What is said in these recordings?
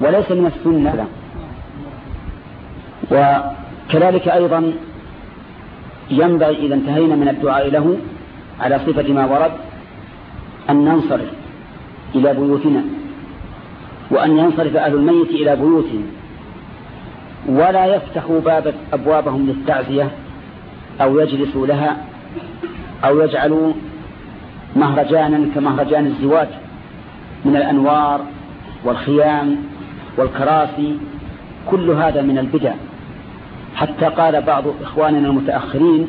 وليس من السنة. وكذلك أيضا ينبغي إذا انتهينا من الدعاء له على صفة ما ورد أن ننصرف إلى بيوتنا وأن ينصرف أهل الميت إلى بيوتهم ولا يفتحوا باب أبوابهم للتعزية أو يجلسوا لها أو يجعلوا مهرجانا كمهرجان الزواج من الأنوار والخيام والكراسي كل هذا من البدع. حتى قال بعض إخواننا المتأخرين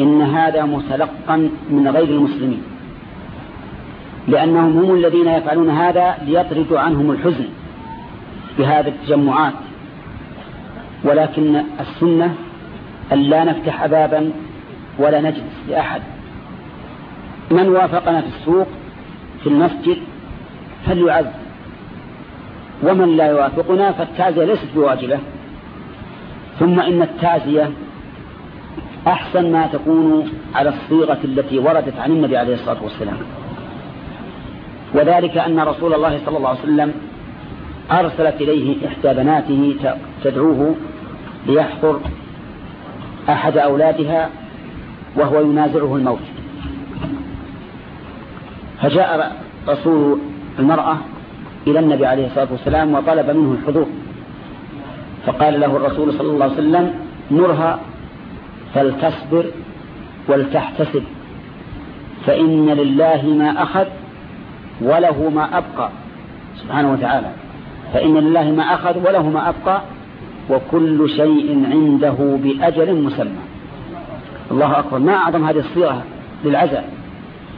إن هذا متلقا من غير المسلمين. لأنهم هم الذين يفعلون هذا ليطردوا عنهم الحزن بهذه التجمعات. ولكن السنة أن لا نفتح بابا ولا نجلس لأحد. من وافقنا في السوق في المسجد فليعز ومن لا يوافقنا فالتعزية ليست بواجبة. ثم إن التعزية أحسن ما تكون على الصيغة التي وردت عن النبي عليه الصلاة والسلام. وذلك أن رسول الله صلى الله عليه وسلم أرسلت إليه إحدى بناته تدعوه ليحضر أحد أولادها وهو ينازعه الموت. فجاء رسول المرأة إلى النبي عليه الصلاة والسلام وطلب منه الحضور. فقال له الرسول صلى الله عليه وسلم مرها فلتصبر ولتحتسب فإن لله ما أخذ وله ما أبقى. سبحانه وتعالى. فإن لله ما أخذ وله ما أبقى وكل شيء عنده بأجل مسمى. الله أكبر. ما أعظم هذه الصيغة للعزاء.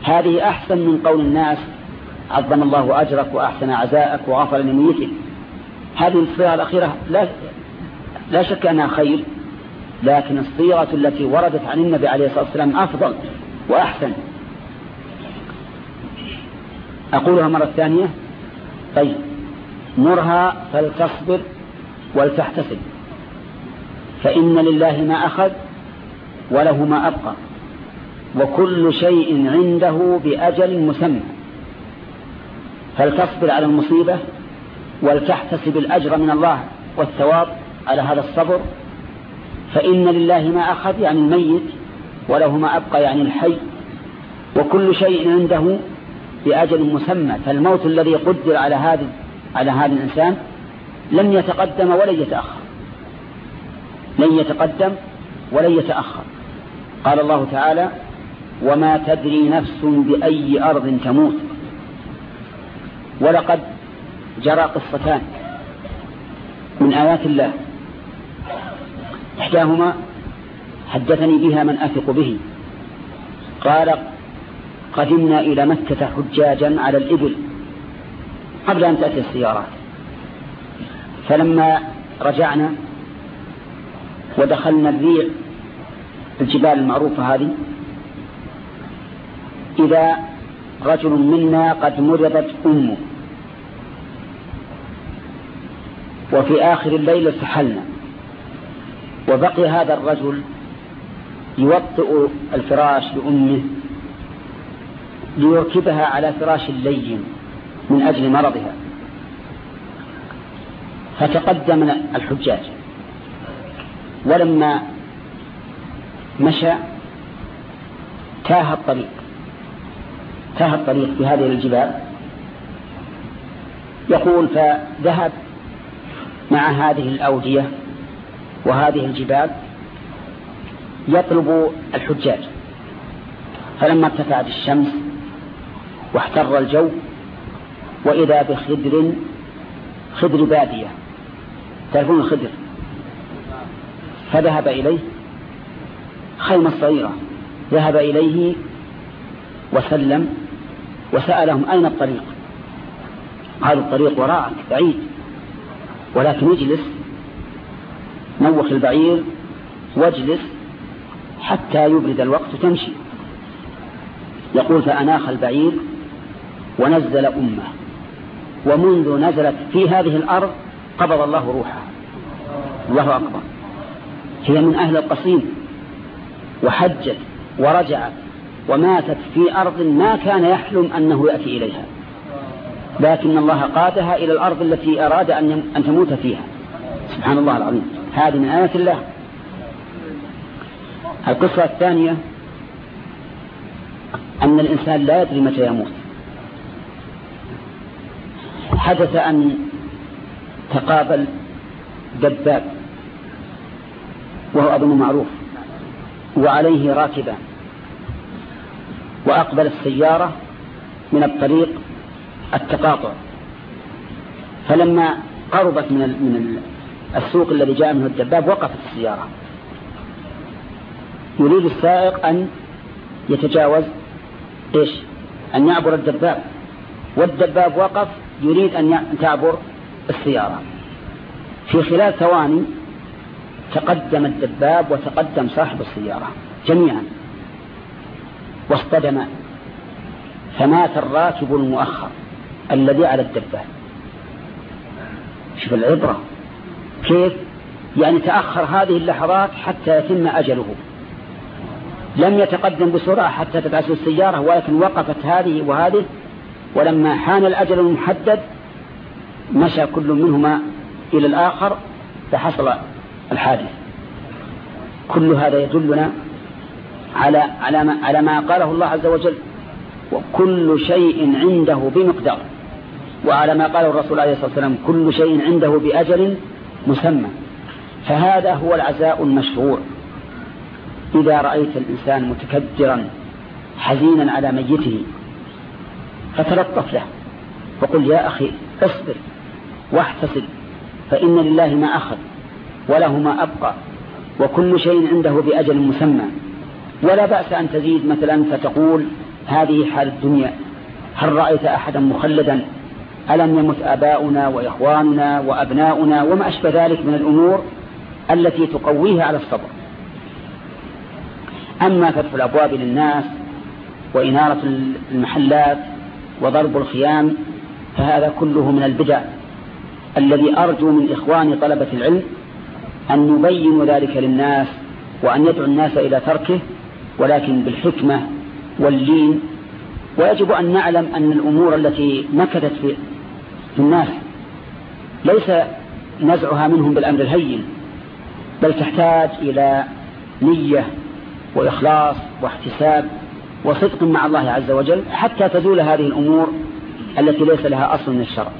هذه أحسن من قول الناس عظم الله أجرك وأحسن عزاءك وغفر لميتك. هذه الصيغة الأخيرة لا, لا شك أنها خير لكن الصيغة التي وردت عن النبي عليه الصلاة والسلام أفضل وأحسن. أقولها مرة ثانية. طيب مرها فلتصبر ولتحتسب. فإن لله ما أخذ وله ما أبقى وكل شيء عنده بأجل مسمى. فلتصبر على المصيبة ولتحتسب الأجر من الله والثواب على هذا الصبر؟ فإن لله ما أخذ يعني الميت وله ما أبقى يعني الحي وكل شيء عنده بأجل مسمى. فالموت الذي قدر على هذا على هذا الإنسان لن يتقدم ولن يتأخر. لن يتقدم ولن يتأخر. قال الله تعالى وما تدري نفس بأي أرض تموت. ولقد جرى قصتان من آيات الله. إحداهما حدثني بها من أثق به. قال قدمنا إلى مكة حجاجا على الإبل قبل أن تأتي السيارات. فلما رجعنا ودخلنا الريع الجبال المعروفة هذه إذا رجل منا قد مرضت أمه. وفي آخر الليل ارتحلنا وبقي هذا الرجل يوطئ الفراش لأمه ليركبها على فراش اللين من أجل مرضها. فتقدم الحجاج. ولما مشى تاه الطريق. تاه الطريق في هذه الجبال. يقول فذهب مع هذه الأودية وهذه الجبال يطلب الحجاج. فلما ارتفعت الشمس واحتر الجو وإذا بخدر خدر بادية. تعرفون الخدر؟ فذهب إليه خيمة صغيرة. ذهب إليه وسلم وسألهم أين الطريق؟ قالوا الطريق وراءك بعيد. ولكن اجلس نوخ البعير واجلس حتى يبرد الوقت تمشي يقول فأناخ البعير ونزل أمه. ومنذ نزلت في هذه الأرض قبض الله روحها. الله أكبر. هي من أهل القصيم وحجت ورجعت. وماتت في أرض ما كان يحلم أنه يأتي إليها. لكن الله قادها إلى الأرض التي أراد أن تموت فيها. سبحان الله العظيم. هذه من آية الله. القصة الثانية أن الإنسان لا يدري متى يموت. حدث أن تقابل دباب وهو أظن معروف وعليه راكبان وأقبل السيارة من الطريق التقاطع. فلما قربت من من السوق الذي جاء منه الدباب وقفت السيارة. يريد السائق أن يتجاوز إيش؟ أن يعبر الدباب. والدباب وقف يريد أن تعبر السيارة. في خلال ثواني تقدم الدباب وتقدم صاحب السيارة جميعا. واصطدما فمات الراكب المؤخر الذي على الدباب شوف العبرة. كيف؟ يعني تأخر هذه اللحظات حتى يتم أجله. لم يتقدم بسرعة حتى تدعس السيارة ولكن وقفت هذه وهذه ولما حان الأجل المحدد مشى كل منهما إلى الآخر فحصل الحادث. كل هذا يدلنا على على ما, على ما قاله الله عز وجل. وكل شيء عنده بمقدار. وعلى ما قاله الرسول عليه الصلاة والسلام كل شيء عنده بأجل مسمى. فهذا هو العزاء المشروع. إذا رأيت الإنسان متكدرا حزينا على ميته فتلطف له. وقل يا أخي اصبر واحتسب فإن لله ما أخذ وله ما أبقى. وكل شيء عنده بأجل مسمى. ولا بأس أن تزيد مثلا فتقول هذه حال الدنيا هل رأيت أحدا مخلدا؟ ألم يمت آباؤنا وإخواننا وأبناؤنا وما أشبه ذلك من الأمور التي تقويها على الصبر؟ أما فتح الأبواب للناس وإنارة المحلات وضرب الخيام فهذا كله من البدع الذي أرجو من إخواني طلبة العلم أن يبينوا ذلك للناس وأن يدعو الناس إلى تركه ولكن بالحكمة واللين ويجب أن نعلم أن الأمور التي نكدت في الناس ليس نزعها منهم بالأمر الهين بل تحتاج إلى نية وإخلاص واحتساب وصدق مع الله عز وجل حتى تزول هذه الأمور التي ليس لها أصل من الشرع.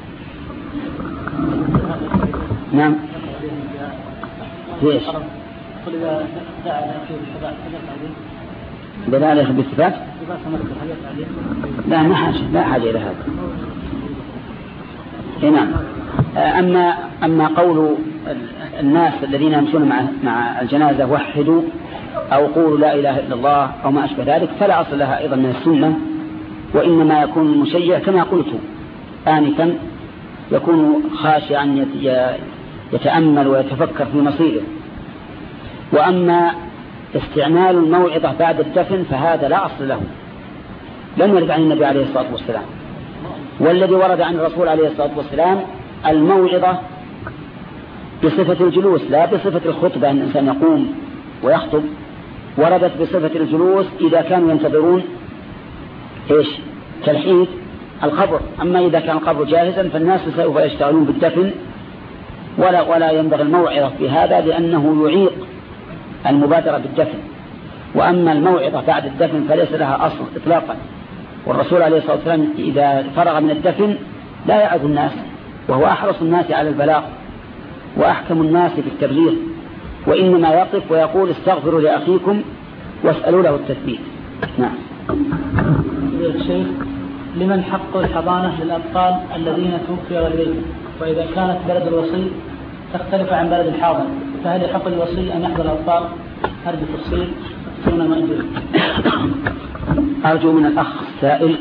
نعم. ليش؟ بذلك بالثبات لا ما حاجة لا حاجة إلى هذا. نعم. أما أما قول الناس الذين يمشون مع مع الجنازة وحدوا أو قولوا لا إله إلا الله أو ما أشبه ذلك فلا أصل لها أيضا من السنة وإنما يكون المشيع كما قلت آنفا يكون خاشعا يتأمل ويتفكر في مصيره. وأما استعمال الموعظة بعد الدفن فهذا لا أصل له. لم يرد عن النبي عليه الصلاة والسلام. والذي ورد عن الرسول عليه الصلاة والسلام الموعظة بصفة الجلوس لا بصفة الخطبة أن الإنسان يقوم ويخطب. وردت بصفة الجلوس إذا كانوا ينتظرون إيش؟ تلحيد القبر. أما إذا كان القبر جاهزا فالناس سوف يشتغلون بالدفن. ولا ولا ينبغي الموعظة في هذا لأنه يعيق المبادرة بالدفن. وأما الموعظة بعد الدفن فليس لها أصل إطلاقا. والرسول عليه الصلاة والسلام إذا فرغ من الدفن لا يعظ الناس وهو أحرص الناس على البلاغ وأحكم الناس بالتبليغ. وإنما يقف ويقول استغفروا لأخيكم واسألوا له التثبيت. نعم. لمن حق الحضانة للأطفال الذين توفي والديهم وإذا كانت بلد الوصي تختلف عن بلد الحاضر. فهل يحق للوصي أن يحضر الأطفال أرجو تفصيل دون ما أرجو من الأخ السائل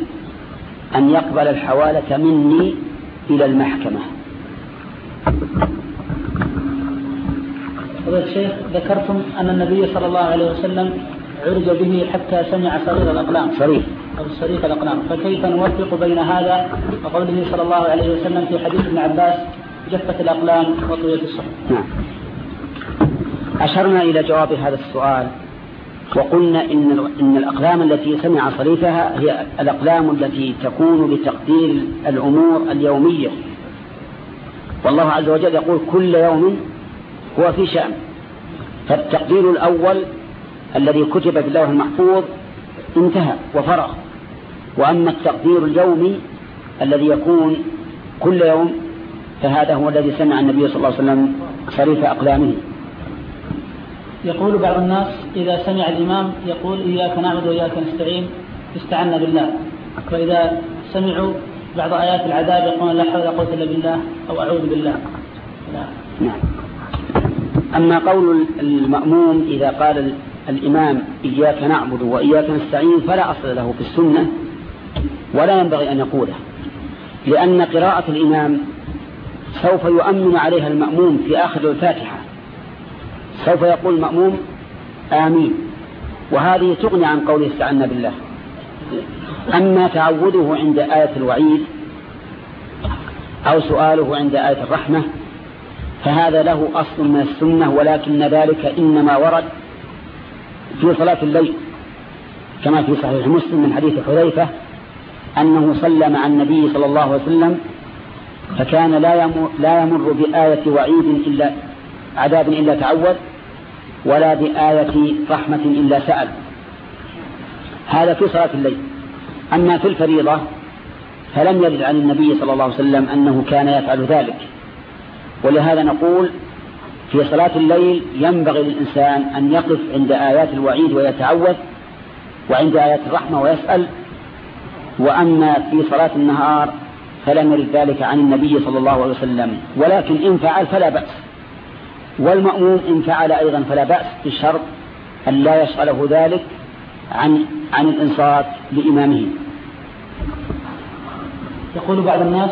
أن يقبل الحوالة مني إلى المحكمة. فضيلة الشيخ ذكرتم أن النبي صلى الله عليه وسلم عرج به حتى سمع صرير الأقلام. صريح أو صريخ الأقلام. فكيف نوفق بين هذا وقوله صلى الله عليه وسلم في حديث ابن عباس جفت الأقلام وطويت الصحف. نعم. أشرنا إلى جواب هذا السؤال وقلنا إن, إن الأقلام التي سمع صريفها هي الأقلام التي تكون لتقدير الأمور اليومية. والله عز وجل يقول كل يوم هو في شأن. فالتقدير الأول الذي كتب في المحفوظ انتهى وفرغ. وأما التقدير اليومي الذي يكون كل يوم فهذا هو الذي سمع النبي صلى الله عليه وسلم صريف أقلامه. يقول بعض الناس إذا سمع الإمام يقول إياك نعبد وإياك نستعين استعنا بالله. وإذا سمعوا بعض آيات العذاب يقولون لا حول ولا قوة إلا بالله أو أعوذ بالله. نعم. أما قول المأموم إذا قال الإمام إياك نعبد وإياك نستعين فلا أصل له في السنة ولا ينبغي أن يقوله لأن قراءة الإمام سوف يؤمن عليها المأموم في آخر الفاتحة. سوف يقول المأموم آمين. وهذه تغني عن قوله استعنا بالله. أما تعوده عند آية الوعيد أو سؤاله عند آية الرحمة فهذا له أصل من السنة ولكن ذلك إنما ورد في صلاة الليل كما في صحيح مسلم من حديث حذيفة أنه صلى مع النبي صلى الله عليه وسلم فكان لا يمر, لا يمر بآية وعيد إلا عذاب إلا تعود ولا بآية رحمة إلا سأل. هذا في صلاة الليل. أما في الفريضة فلم يرد عن النبي صلى الله عليه وسلم أنه كان يفعل ذلك. ولهذا نقول في صلاة الليل ينبغي للإنسان أن يقف عند آيات الوعيد ويتعوذ وعند آيات الرحمة ويسأل. وأما في صلاة النهار فلم يرد ذلك عن النبي صلى الله عليه وسلم. ولكن إن فعل فلا بأس. والمأموم إن فعل أيضا فلا بأس بالشرط أن لا يشغله ذلك عن عن الإنصات لإمامه. يقول بعض الناس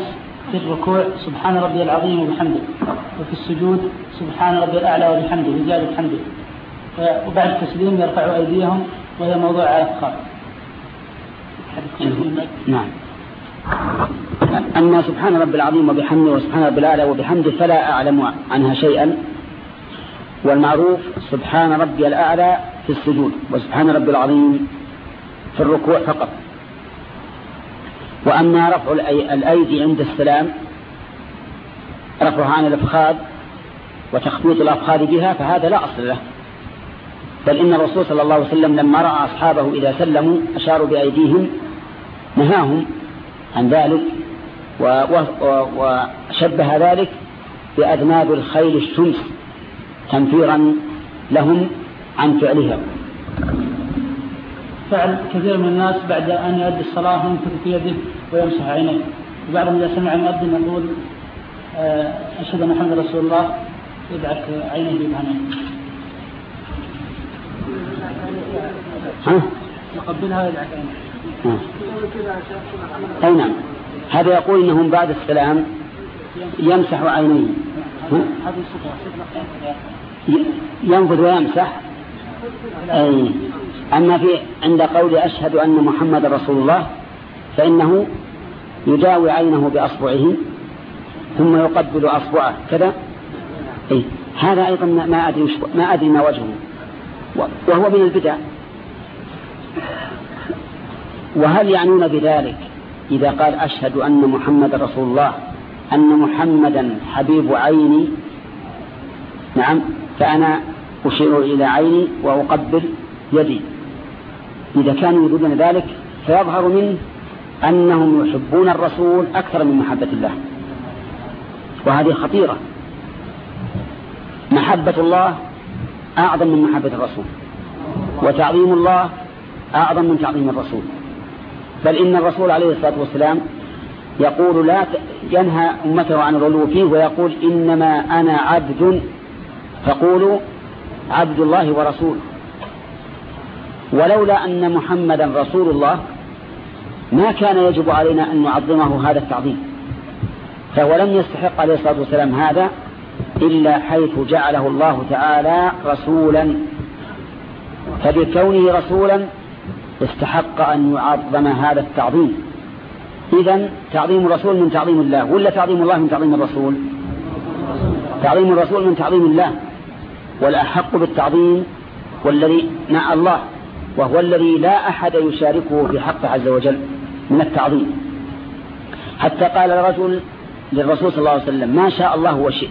في الركوع سبحان ربي العظيم وبحمده وفي السجود سبحان ربي الأعلى وبحمده بزيادة حمده وبعد التسليم يرفعوا أيديهم وهي موضوع على الأفخار نعم. أما سبحان رب العظيم وبحمده وسبحان رب الأعلى وبحمده فلا أعلم عنها شيئا. والمعروف سبحان ربي الأعلى في السجود وسبحان ربي العظيم في الركوع فقط. وأما رفع الأيدي عند السلام رفعها عن الأفخاذ وتخبيط الأفخاذ بها فهذا لا أصل له. بل إن الرسول صلى الله عليه وسلم لما رأى أصحابه إذا سلموا أشاروا بأيديهم نهاهم عن ذلك وشبه ذلك بأذناب الخيل الشمس. تنفيرا لهم عن فعلها فعل كثير من الناس بعد أن يؤدي الصلاة ينفذ في يده ويمسح عينيه. وبعضهم إذا سمع المؤذن يقول آه، أشهد أن محمد رسول الله يدعك عينيه بعينيه ها؟ يقبلها ويدعك عينيه أي نعم. هذا يقول إنهم بعد السلام يمسح عينيه. ينفذ؟ ويمسح. أي. أما في عند قول أشهد أن محمد رسول الله فإنه يداوي عينه بأصبعه ثم يقبل أصبعه. كذا؟ أي. هذا أيضا ما أدري, ما أدري ما وجهه. وهو من البدع. وهل يعنون بذلك إذا قال أشهد أن محمد رسول الله؟ أن محمدا حبيب عيني. نعم فأنا أشير إلى عيني وأقبل يدي. إذا كانوا يريدون ذلك فيظهر منه أنهم يحبون الرسول أكثر من محبة الله. وهذه خطيرة. محبة الله أعظم من محبة الرسول وتعظيم الله أعظم من تعظيم الرسول. بل إن الرسول عليه الصلاة والسلام يقول لا ينهى أمته عن الغلو فيه ويقول إنما أنا عبد فقولوا عبد الله ورسوله. ولولا أن محمدا رسول الله ما كان يجب علينا أن نعظمه هذا التعظيم. فهو لم يستحق عليه الصلاة والسلام هذا إلا حيث جعله الله تعالى رسولا. فبكونه رسولا استحق أن يعظم هذا التعظيم. إذا تعظيم الرسول من تعظيم الله ولا تعظيم الله من تعظيم الرسول؟ تعظيم الرسول من تعظيم الله والأحق بالتعظيم والذي مع الله وهو الذي لا أحد يشاركه في حقه عز وجل من التعظيم. حتى قال الرجل للرسول صلى الله عليه وسلم ما شاء الله وشئت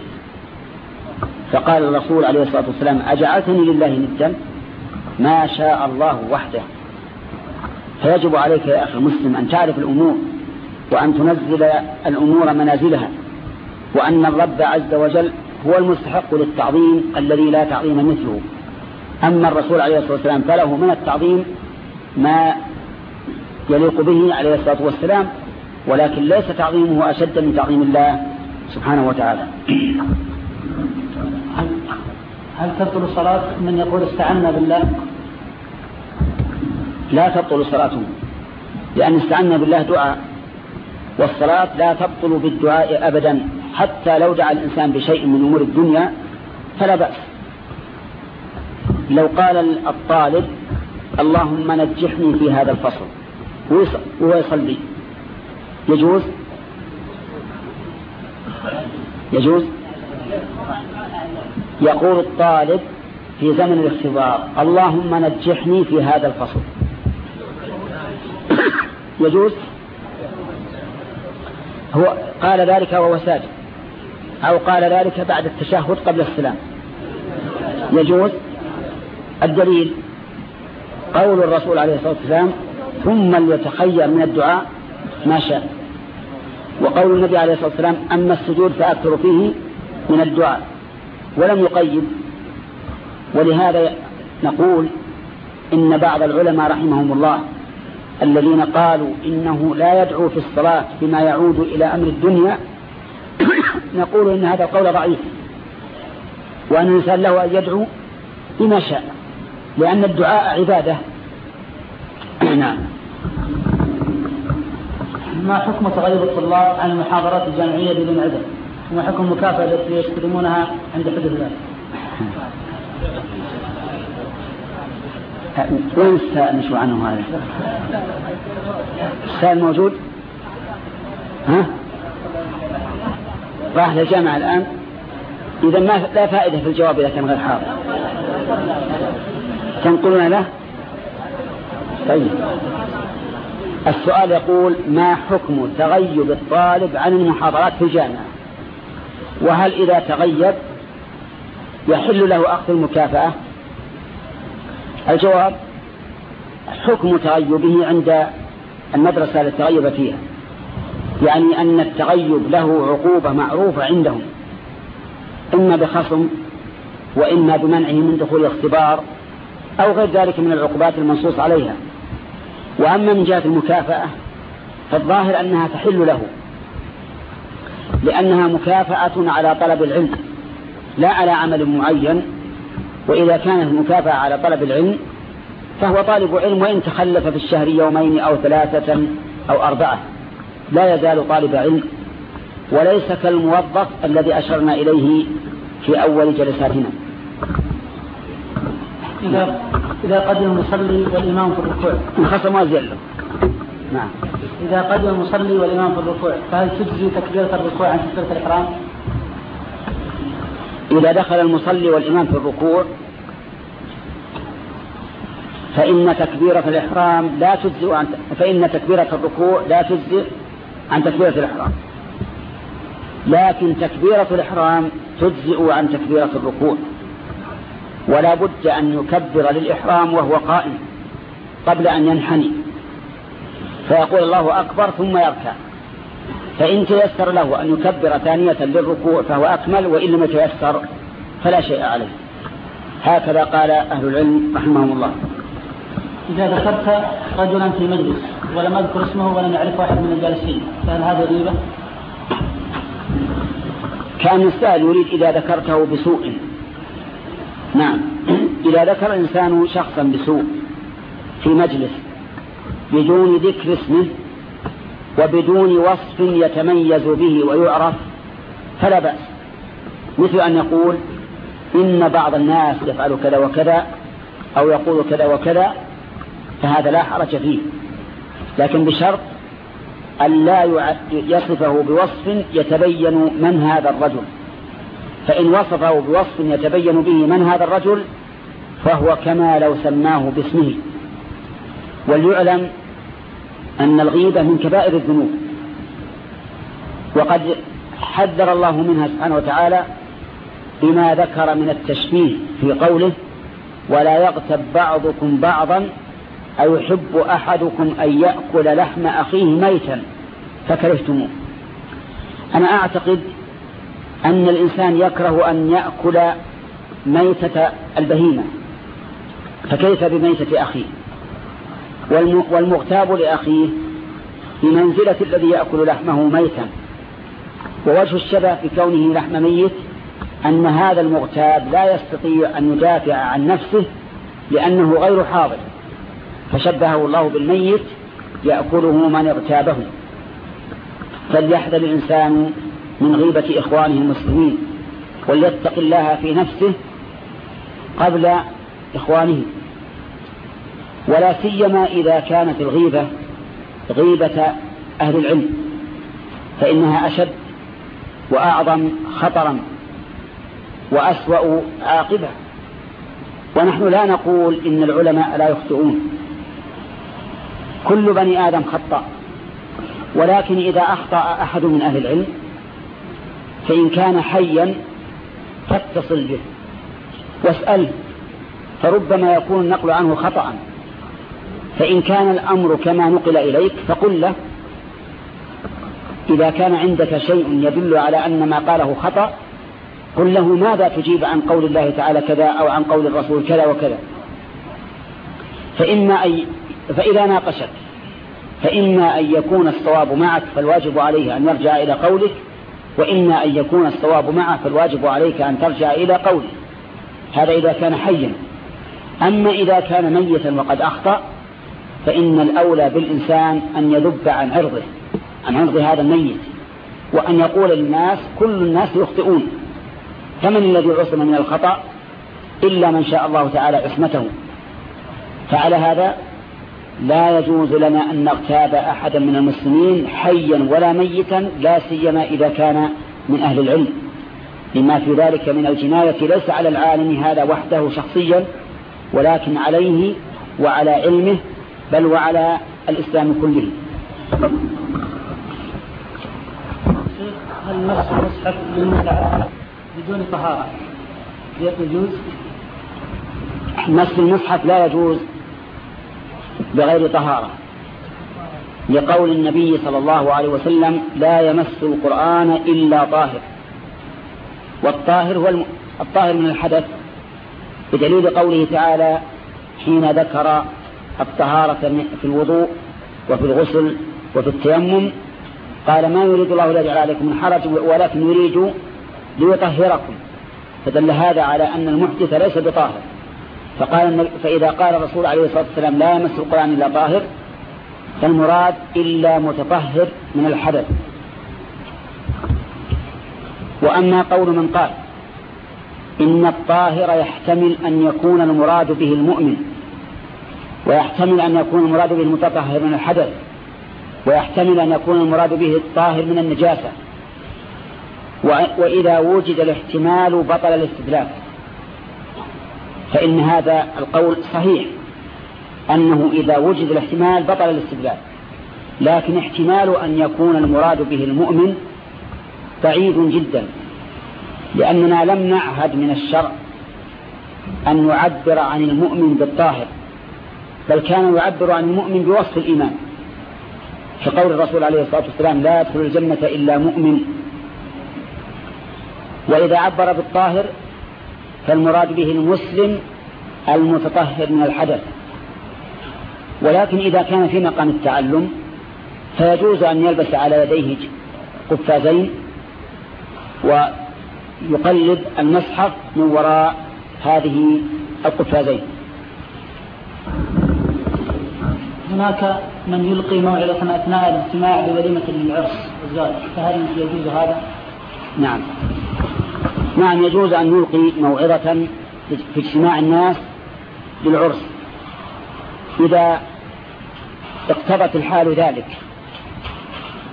فقال الرسول عليه الصلاة والسلام أجعلتني لله ندا؟ ما شاء الله وحده. فيجب عليك يا أخي المسلم أن تعرف الأمور وأن تنزل الأمور منازلها وأن الرب عز وجل هو المستحق للتعظيم الذي لا تعظيم مثله. أما الرسول عليه الصلاة والسلام فله من التعظيم ما يليق به عليه الصلاة والسلام ولكن ليس تعظيمه أشد من تعظيم الله سبحانه وتعالى. هل تبطل صلاة من يقول استعنا بالله؟ لا تبطل صلاته لأن استعنا بالله دعاء. والصلاة لا تبطل بالدعاء أبدا حتى لو دعا الإنسان بشيء من أمور الدنيا فلا بأس. لو قال الطالب اللهم نجحني في هذا الفصل وهو يصلي. يجوز؟ يجوز؟ يقول الطالب في زمن الاختبار اللهم نجحني في هذا الفصل. يجوز؟ هو قال ذلك وهو ساجد. أو قال ذلك بعد التشهد قبل السلام. يجوز. الدليل. قول الرسول عليه الصلاة والسلام ثم ليتخير من الدعاء ما شاء. وقول النبي عليه الصلاة والسلام أما السجود فأكثر فيه من الدعاء. ولم يقيد. ولهذا نقول إن بعض العلماء رحمهم الله الذين قالوا إنه لا يدعو في الصلاة بما يعود إلى أمر الدنيا نقول إن هذا القول ضعيف وأن الإنسان له أن يدعو بما شاء لأن الدعاء عبادة. نعم. ما حكم تغير الطلاب عن المحاضرات الجامعية بدون عذر؟ وما حكم المكافأة التي يستلمونها عند حدث ذلك؟ وين السائل نشوى عنه هذا؟ السائل موجود؟ ها؟ راح للجامعة الآن؟ إذا ما لا فائدة في الجواب إذا كان غير حاضر. تنقلون له؟ طيب. السؤال يقول ما حكم تغيب الطالب عن المحاضرات في الجامعة؟ وهل إذا تغيب يحل له أخذ المكافأة؟ الجواب حكم تغيبه عند المدرسة التي تغيب فيها يعني أن التغيب له عقوبة معروفة عندهم إما بخصم وإما بمنعه من دخول الاختبار أو غير ذلك من العقوبات المنصوص عليها. وأما من جهة المكافأة فالظاهر أنها تحل له لأنها مكافأة على طلب العلم لا على عمل معين وإذا كانت مكافأة على طلب العلم فهو طالب علم وإن تخلف في الشهر يومين أو ثلاثة أو أربعة. لا يزال طالب علم وليس كالموظف الذي أشرنا إليه في أول جلساتنا إذا إذا قدم المصلي والإمام في الركوع. انخصم وازيل له. نعم. إذا قدم المصلي والإمام في الركوع فهل تجزي تكبيرة الركوع عن تكبيرة الإحرام؟ إذا دخل المصلي والإمام في الركوع فإن تكبيرة الإحرام لا تجزئ عن فإن تكبيرة الركوع لا تجزئ عن تكبيرة الإحرام. لكن تكبيرة الإحرام تجزئ عن تكبيرة الركوع. ولا بد أن يكبر للإحرام وهو قائم قبل أن ينحني. فيقول الله أكبر ثم يركع. فإن تيسر له أن يكبر ثانية للركوع فهو أكمل وإن لم يتيسر فلا شيء عليه. هكذا قال أهل العلم رحمهم الله. إذا ذكرت رجلا في مجلس ولم أذكر اسمه ولم يعرف واحد من الجالسين فهل هذا غيبة؟ كان السائل يريد إذا ذكرته بسوء. نعم. إذا ذكر إنسان شخصا بسوء في مجلس بدون ذكر اسمه وبدون وصف يتميز به ويعرف فلا بأس. مثل أن يقول إن بعض الناس يفعل كذا وكذا أو يقول كذا وكذا فهذا لا حرج فيه. لكن بشرط أن لا يصفه بوصف يتبين من هذا الرجل. فإن وصفه بوصف يتبين به من هذا الرجل فهو كما لو سماه باسمه. وليعلم أن الغيبة من كبائر الذنوب. وقد حذر الله منها سبحانه وتعالى بما ذكر من التشبيه في قوله ولا يغتب بعضكم بعضا أو يحب أحدكم أن يأكل لحم أخيه ميتا؟ فكرهتموه. أنا أعتقد أن الإنسان يكره أن يأكل ميتة البهيمة. فكيف بميتة أخيه؟ والمغتاب لأخيه بمنزلة الذي يأكل لحمه ميتا. ووجه الشبه في كونه لحم ميت أن هذا المغتاب لا يستطيع أن يدافع عن نفسه لأنه غير حاضر. فشبهه الله بالميت يأكله من اغتابه. فليحذر الإنسان من غيبة إخوانه المسلمين وليتق الله في نفسه قبل إخوانه. ولا سيما إذا كانت الغيبة غيبة أهل العلم فإنها أشد وأعظم خطرا وأسوأ عاقبة. ونحن لا نقول إن العلماء لا يخطئون. كل بني آدم خطأ ولكن إذا أخطأ أحد من أهل العلم فإن كان حيا فاتصل به واسأله فربما يكون النقل عنه خطأ. فإن كان الأمر كما نقل إليك فقل له. إذا كان عندك شيء يدل على أن ما قاله خطأ قل له ماذا تجيب عن قول الله تعالى كذا أو عن قول الرسول كذا وكذا. فإما أي فإذا ناقشت فإما أن يكون الصواب معك فالواجب عليه أن يرجع إلى قولك وإما أن يكون الصواب معه فالواجب عليك أن ترجع إلى قوله هذا إذا كان حيا. أما إذا كان ميتا وقد أخطأ فإن الأولى بالإنسان أن يذب عن عرضه عن عرض هذا الميت وأن يقول للناس كل الناس يخطئون. فمن الذي عصم من الخطأ؟ إلا من شاء الله تعالى عصمته. فعلى هذا لا يجوز لنا أن نغتاب أحدا من المسلمين حيا ولا ميتا لا سيما إذا كان من أهل العلم. لما في ذلك من الجناية ليس على العالم هذا وحده شخصيا ولكن عليه وعلى علمه بل وعلى الإسلام كله. هل نص المصحف للمتعة بدون طهارة؟ يجوز؟ مس المصحف لا يجوز بغير طهارة. لقول النبي صلى الله عليه وسلم لا يمس القرآن إلا طاهر. والطاهر هو. الطاهر من الحدث بدليل قوله تعالى حين ذكر الطهارة في الوضوء وفي الغسل وفي التيمم. قال ما يريد الله ليجعل عليكم من حرج ولكن يريد ليطهركم. فدل هذا على أن المحدث ليس بطاهر. فقال فإذا قال الرسول عليه الصلاة والسلام لا يمس القرآن إلا طاهر فالمراد إلا متطهر من الحدث. وأما قول من قال إن الطاهر يحتمل أن يكون المراد به المؤمن ويحتمل أن يكون المراد به المتطهر من الحدث ويحتمل أن يكون المراد به الطاهر من النجاسة. وإذا وجد الاحتمال بطل الاستدلال. فإن هذا القول صحيح أنه إذا وجد الاحتمال بطل الاستدلال. لكن احتمال أن يكون المراد به المؤمن بعيد جدا لأننا لم نعهد من الشرع أن نعبر عن المؤمن بالطاهر. بل كان يعبر عن المؤمن بوصف الإيمان. كقول الرسول عليه الصلاة والسلام لا يدخل الجنة إلا مؤمن. وإذا عبر بالطاهر فالمراد به المسلم المتطهر من الحدث. ولكن إذا كان في مقام التعلم فيجوز أن يلبس على يديه قفازين ويقلد المصحف من وراء هذه القفازين. هناك من يلقي موعظة أثناء الاجتماع بوليمة العرس الزواج فهل يجوز هذا؟ نعم. نعم يجوز أن نلقي موعظة في اجتماع الناس للعرس. إذا اقتضت الحال ذلك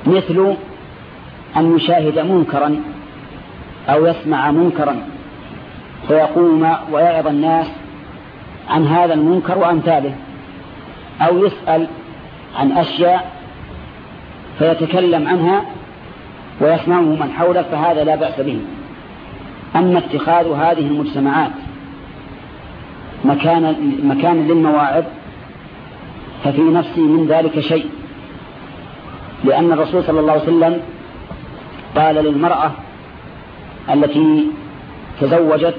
مثل أن يشاهد منكرا أو يسمع منكرا فيقوم ويعظ الناس عن هذا المنكر وأمثاله. أو يسأل عن أشياء فيتكلم عنها ويسمعه من حوله فهذا لا بأس به. أما اتخاذ هذه المجتمعات مكان مكان للمواعظ ففي نفسي من ذلك شيء. لأن الرسول صلى الله عليه وسلم قال للمرأة التي تزوجت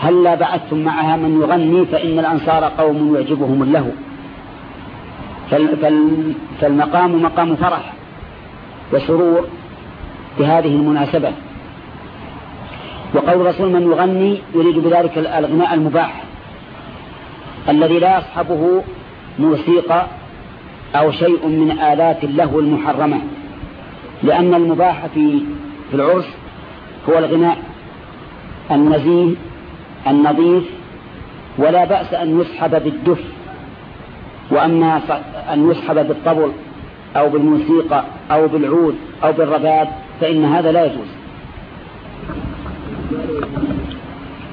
هل لا بعثتم معها من يغني؟ فإن الأنصار قوم يعجبهم اللهو فالمقام مقام فرح وسرور بهذه المناسبة. وقول رسول من يغني يريد بذلك الغناء المباح الذي لا يصحبه موسيقى أو شيء من آلات اللهو المحرمة لأن المباح في في العرس هو الغناء النزيه النظيف ولا بأس أن يسحب بالدف وأما أن يسحب بالطبل أو بالموسيقى أو بالعود أو بالرباب فإن هذا لا يجوز.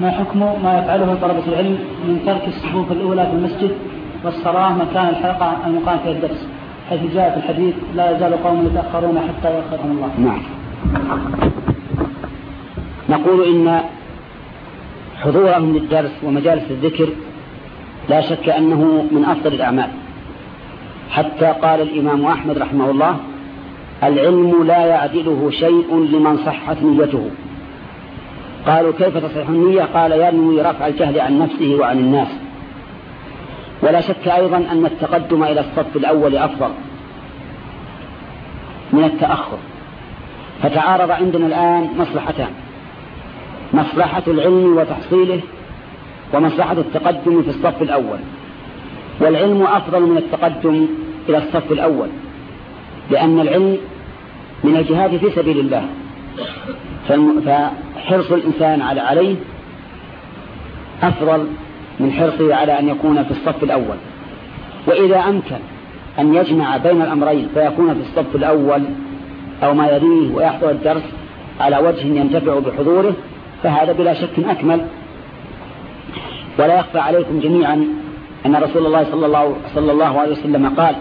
ما حكم ما يفعله طلبة العلم من ترك الصفوف الأولى في المسجد والصلاة مكان الحلقة المقام فيها الدرس؟ حيث جاء في الحديث لا يزال قوم يتأخرون حتى يأخرهم الله. نعم. نقول إن حضورهم للدرس ومجالس الذكر لا شك أنه من أفضل الأعمال. حتى قال الإمام أحمد رحمه الله العلم لا يعدله شيء لمن صحت نيته. قالوا كيف تصح النية؟ قال ينوي رفع الجهل عن نفسه وعن الناس. ولا شك أيضا أن التقدم إلى الصف الأول أفضل من التأخر. فتعارض عندنا الآن مصلحتان مصلحة العلم وتحصيله ومصلحة التقدم في الصف الأول. والعلم أفضل من التقدم إلى الصف الأول لأن العلم من الجهاد في سبيل الله. فحرص الإنسان على عليه أفضل من حرصه على أن يكون في الصف الأول. وإذا أمكن أن يجمع بين الأمرين فيكون في الصف الأول أو ما يليه ويحضر الدرس على وجه ينتفع بحضوره فهذا بلا شك أكمل ولا يخفى عليكم جميعا أن رسول الله صلى الله, صلى الله عليه وسلم قال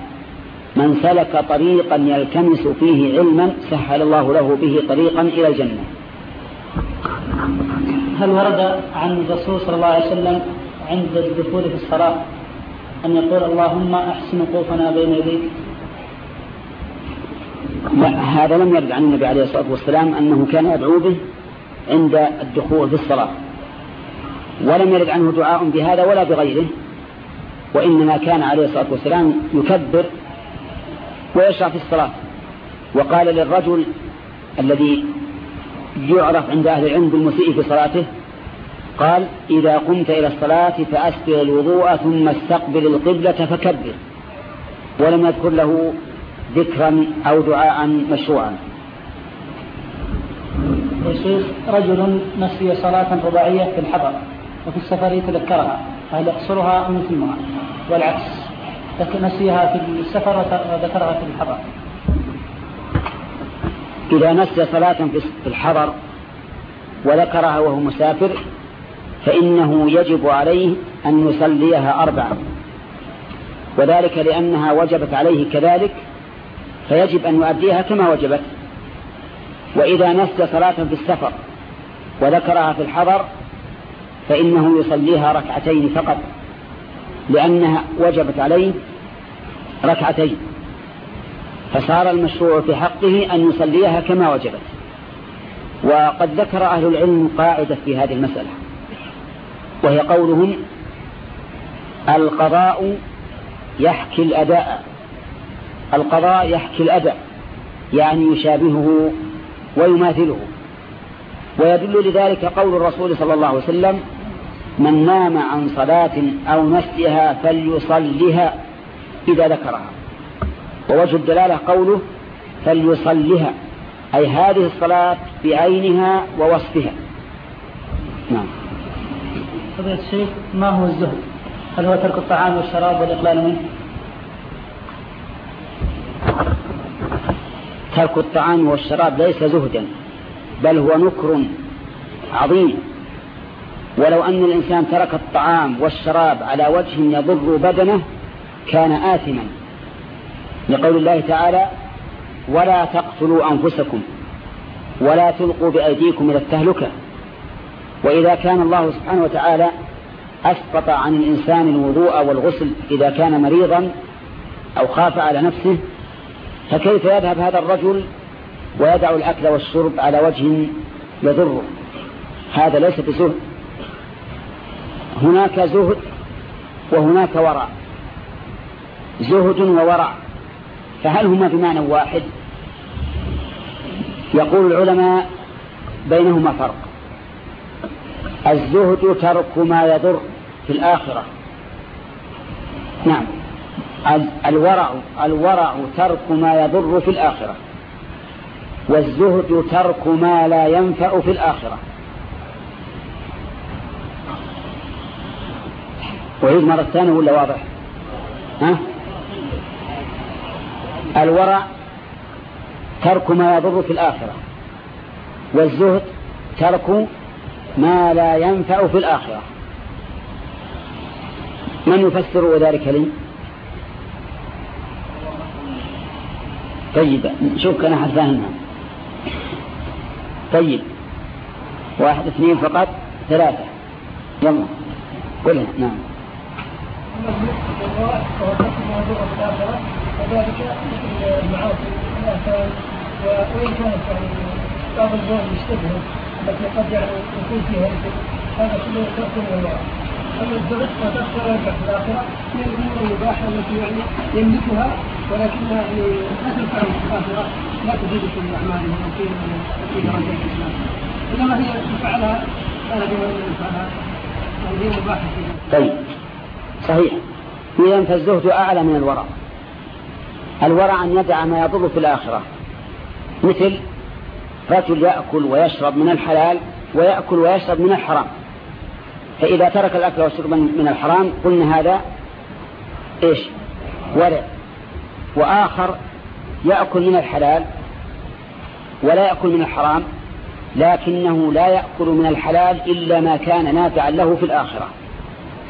من سلك طريقا يلتمس فيه علما سهل الله له به طريقا إلى الجنة. هل ورد عن الرسول صلى الله عليه وسلم عند الدخول في الصلاة أن يقول اللهم أحسن وقوفنا بين يديك لا هذا لم يرد عن النبي عليه الصلاة والسلام أنه كان يدعو به عند الدخول في الصلاة. ولم يرد عنه دعاء بهذا ولا بغيره وإنما كان عليه الصلاة والسلام يكبر ويشرع في الصلاة. وقال للرجل الذي يعرف عند أهل العلم بالمسيء في صلاته قال إذا قمت إلى الصلاة فأسبغ الوضوء ثم استقبل القبلة فكبر ولم يذكر له ذكرا أو دعاء مشروعا. يا شيخ رجل نسي صلاة رباعية في الحضر. وفي السفر يتذكرها هل يقصرها أم يتمها والعكس. نسيها في السفر وذكرها في الحضر. إذا نسي صلاة في الحضر وذكرها وهو مسافر فإنه يجب عليه أن يصليها أربعا وذلك لأنها وجبت عليه كذلك فيجب أن يؤديها كما وجبت. وإذا نسي صلاة في السفر وذكرها في الحضر فإنه يصليها ركعتين فقط لأنها وجبت عليه ركعتين. فصار المشروع في حقه أن يصليها كما وجبت. وقد ذكر أهل العلم قاعدة في هذه المسألة وهي قولهم القضاء يحكي الأداء. القضاء يحكي الأداء يعني يشابهه ويماثله. ويدل لذلك قول الرسول صلى الله عليه وسلم من نام عن صلاة أو نسيها فليصلها إذا ذكرها. ووجه الدلالة قوله فليصلها أي هذه الصلاة بعينها ووصفها. نعم. فضيلة الشيخ ما هو الزهد؟ هل هو ترك الطعام والشراب والإقلال منه؟ ترك الطعام والشراب ليس زهدا بل هو نكر عظيم. ولو أن الإنسان ترك الطعام والشراب على وجه يضر بدنه كان آثما. لقول الله تعالى ولا تقتلوا أنفسكم ولا تلقوا بأيديكم إلى التهلكة. وإذا كان الله سبحانه وتعالى أسقط عن الإنسان الوضوء والغسل إذا كان مريضا أو خاف على نفسه فكيف يذهب هذا الرجل ويدع الأكل والشرب على وجه يضره؟ هذا ليس هناك زهد وهناك ورع زهد وورع فهل هما بمعنى واحد؟ يقول العلماء بينهما فرق. الزهد ترك ما يضر في الآخرة. نعم. الورع الورع ترك ما يضر في الآخرة. والزهد ترك ما لا ينفع في الآخرة. وعيد مرة ثانية ولا واضح؟ ها؟ الورع ترك ما يضر في الآخرة والزهد ترك ما لا ينفع في الآخرة. من يفسر ذلك لي؟ طيب شوف كان أحد طيب واحد اثنين فقط ثلاثة. يلا قلها نعم. وذلك مثل المعاصي والآثام وإن كانت يعني بعض الظن يشتبه التي قد يعني يكون فيها هذا كله يكون من الله أما الزغط فتذكر يرجع في الآخرة من المباحة التي يعني يملكها ولكنها يعني لا تنفع في الآخرة لا تزيد في أعماله أو في إنما هي فعلها كان بما ينفعها يعني هي مباحة. طيب. صحيح. إذا فالزهد أعلى من الورع. الورع أن يدع ما يضر في الآخرة. مثل رجل يأكل ويشرب من الحلال ويأكل ويشرب من الحرام. فإذا ترك الأكل والشرب من الحرام قلنا هذا إيش؟ ورع. وآخر يأكل من الحلال ولا يأكل من الحرام لكنه لا يأكل من الحلال إلا ما كان نافعا له في الآخرة.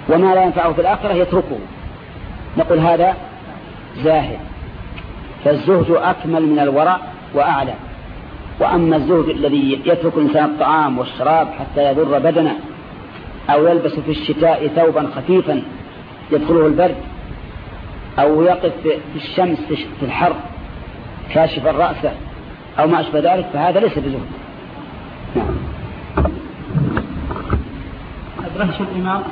وما لا ينفعه في الآخرة يتركه. نقول هذا زاهد فالزهد أكمل من الورع وأعلى. وأما الزهد الذي يترك الإنسان الطعام والشراب حتى يضر بدنه أو يلبس في الشتاء ثوبا خفيفا يدخله البرد أو يقف في الشمس في الحر كاشفا رأسه أو ما أشبه ذلك فهذا ليس بزهد. نعم. أدركش الإمام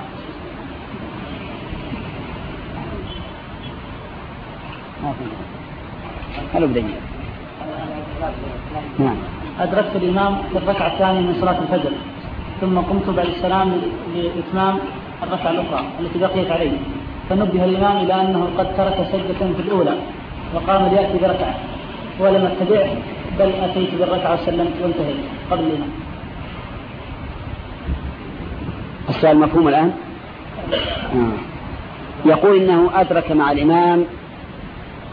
هلو بدي. نعم. أدركت الإمام في الركعة الثانية من صلاة الفجر ثم قمت بعد السلام لإتمام الركعة الأخرى التي بقيت عليه. فنبه الإمام إلى أنه قد ترك سجدة في الأولى وقام ليأتي بركعة ولم أتبعه بل أتيت بالركعة وسلمت وانتهيت. قبل الإمام. السؤال مفهوم الآن؟ آه. يقول إنه أدرك مع الإمام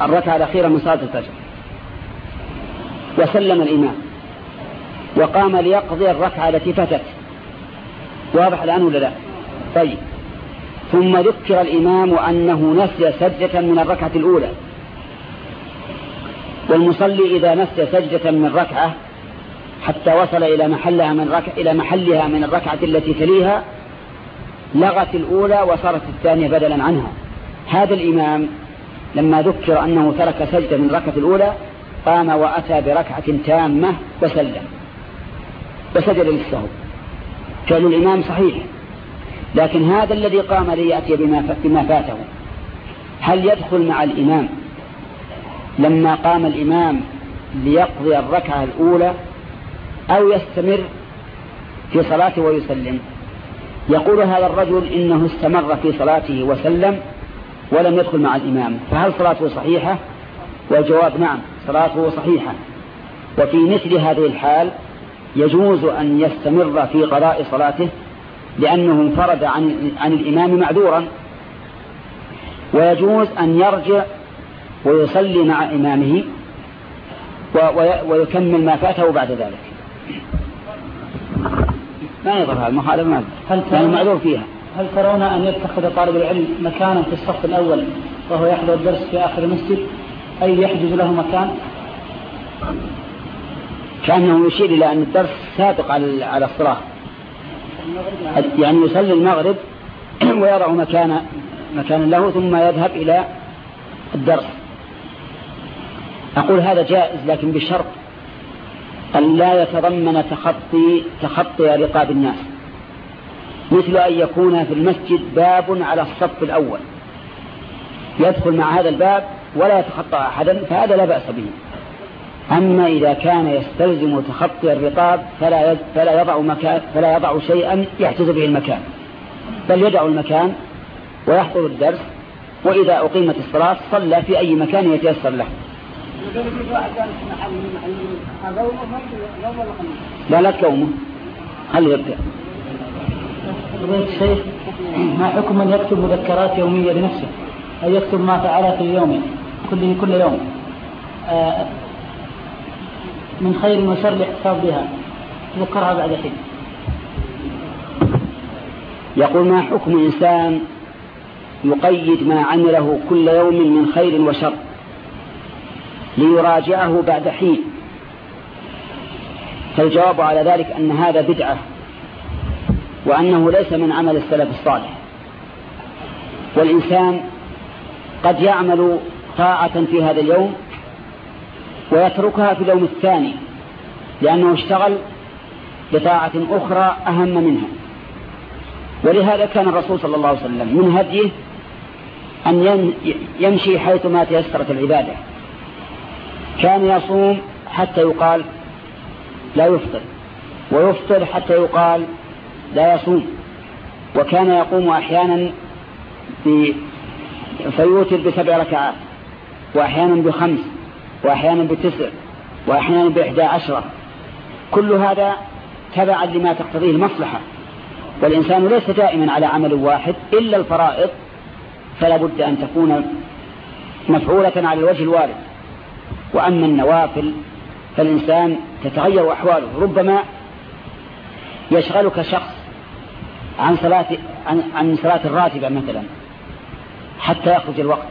الركعة الأخيرة من صلاة الفجر. وسلم الإمام. وقام ليقضي الركعة التي فتت واضح الآن ولا لا؟ طيب. ثم ذكر الإمام أنه نسي سجدة من الركعة الأولى. والمصلي إذا نسي سجدة من ركعة حتى وصل إلى محلها من ركعة إلى محلها من الركعة التي تليها لغت الأولى وصارت الثانية بدلا عنها. هذا الإمام لما ذكر أنه ترك سجدة من الركعة الأولى قام وأتى بركعة تامة وسلم. وسجد للسهو فعل الإمام صحيح. لكن هذا الذي قام ليأتي بما, بما فاته. هل يدخل مع الإمام؟ لما قام الإمام ليقضي الركعة الأولى أو يستمر في صلاته ويسلم؟ يقول هذا الرجل إنه استمر في صلاته وسلم ولم يدخل مع الإمام. فهل صلاته صحيحة؟ والجواب نعم صلاته صحيحة. وفي مثل هذه الحال يجوز أن يستمر في قضاء صلاته لأنه انفرد عن, عن الإمام معذورا. ويجوز أن يرجع ويصلي مع إمامه ويكمل ما فاته بعد ذلك. ما يضر هذا المخالفة ما هل يعني معذور فيها. هل ترون أن يتخذ طالب العلم مكانا في الصف الأول وهو يحضر الدرس في آخر المسجد؟ أي يحجز له مكان؟ كأنه يشير إلى أن الدرس سابق على الصلاة. يعني يصلي المغرب ويضع مكان مكان له ثم يذهب إلى الدرس. أقول هذا جائز لكن بشرط أن لا يتضمن تخطي تخطي رقاب الناس. مثل أن يكون في المسجد باب على الصف الأول. يدخل مع هذا الباب ولا يتخطى أحدا فهذا لا بأس به. أما إذا كان يستلزم تخطي الرقاب فلا فلا يضع مكان فلا يضع شيئا يحتز به المكان. بل يدع المكان ويحضر الدرس وإذا أقيمت الصلاة صلى في أي مكان يتيسر له. لا لا تلومه هل يبدأ. فضيلة الشيخ ما حكم من يكتب مذكرات يومية لنفسه؟ أو يكتب ما فعله في يومه كله كل يوم. آه، من خير وشر الاحتفاظ بها. ذكرها بعد حين. يقول ما حكم إنسان يقيد ما عمله كل يوم من خير وشر ليراجعه بعد حين؟ فالجواب على ذلك أن هذا بدعة. وأنه ليس من عمل السلف الصالح. والإنسان قد يعمل طاعة في هذا اليوم ويتركها في اليوم الثاني لأنه اشتغل بطاعة أخرى أهم منها. ولهذا كان الرسول صلى الله عليه وسلم من هديه أن يمشي حيثما تيسرت العبادة. كان يصوم حتى يقال لا يفطر ويفطر حتى يقال لا يصوم. وكان يقوم أحيانا فيوتر بسبع ركعات وأحيانا بخمس وأحيانا بتسع وأحيانا بإحدى عشرة كل هذا تبعا لما تقتضيه المصلحة. والإنسان ليس دائما على عمل واحد إلا الفرائض فلا بد أن تكون مفعولة على الوجه الوارد. وأما النوافل فالإنسان تتغير أحواله. ربما يشغلك شخص عن صلاة عن, عن صلاة الراتبة مثلا حتى يخرج الوقت.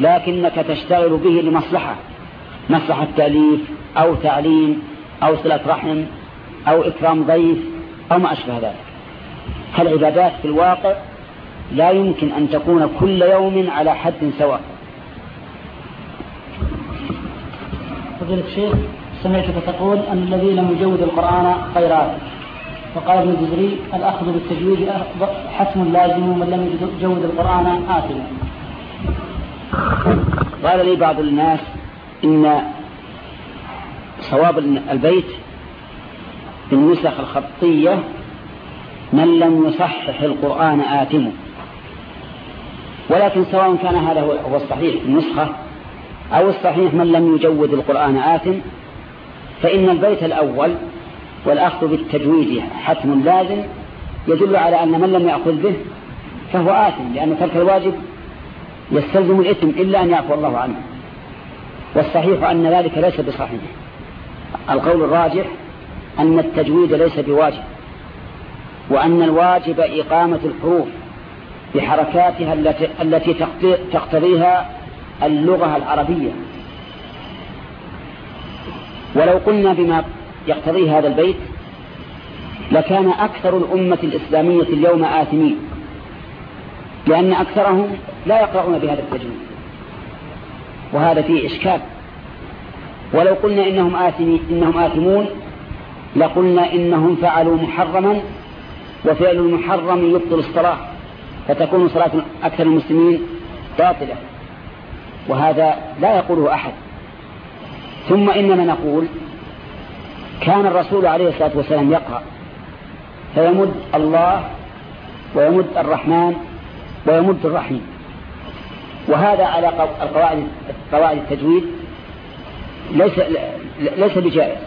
لكنك تشتغل به لمصلحة مصلحة تأليف أو تعليم أو صلة رحم أو إكرام ضيف أو ما أشبه ذلك. فالعبادات في الواقع لا يمكن أن تكون كل يوم على حد سواء. فضيلة الشيخ سمعتك تقول أن الذي لم يجود القرآن خيرات. وقال ابن الجزري الأخذ بالتجويد حتم لازم ومن لم يجود القرآن آثم قال لي بعض الناس إن صواب البيت بالنسخ الخطية من لم يصحح القرآن آثم ولكن سواء كان هذا هو الصحيح النسخة أو الصحيح من لم يجود القرآن آثم فإن البيت الأول والأخذ بالتجويد حتم لازم يدل على أن من لم يأخذ به فهو آثم لأن ترك الواجب يستلزم الإثم إلا أن يعفو الله عنه. والصحيح أن ذلك ليس بصحيح. القول الراجح أن التجويد ليس بواجب وأن الواجب إقامة الحروف بحركاتها التي تقتضيها اللغة العربية. ولو قلنا بما يقتضي هذا البيت لكان أكثر الأمة الإسلامية اليوم آثمين لأن أكثرهم لا يقرؤون بهذا التجويد وهذا فيه إشكال. ولو قلنا إنهم, آثمين إنهم آثمون لقلنا إنهم فعلوا محرما وفعل المحرم يبطل الصلاة فتكون صلاة أكثر المسلمين باطلة وهذا لا يقوله أحد. ثم إننا نقول كان الرسول عليه الصلاة والسلام يقرأ. فيمد الله ويمد الرحمن ويمد الرحيم. وهذا على القواعد قواعد التجويد ليس ليس بجائز.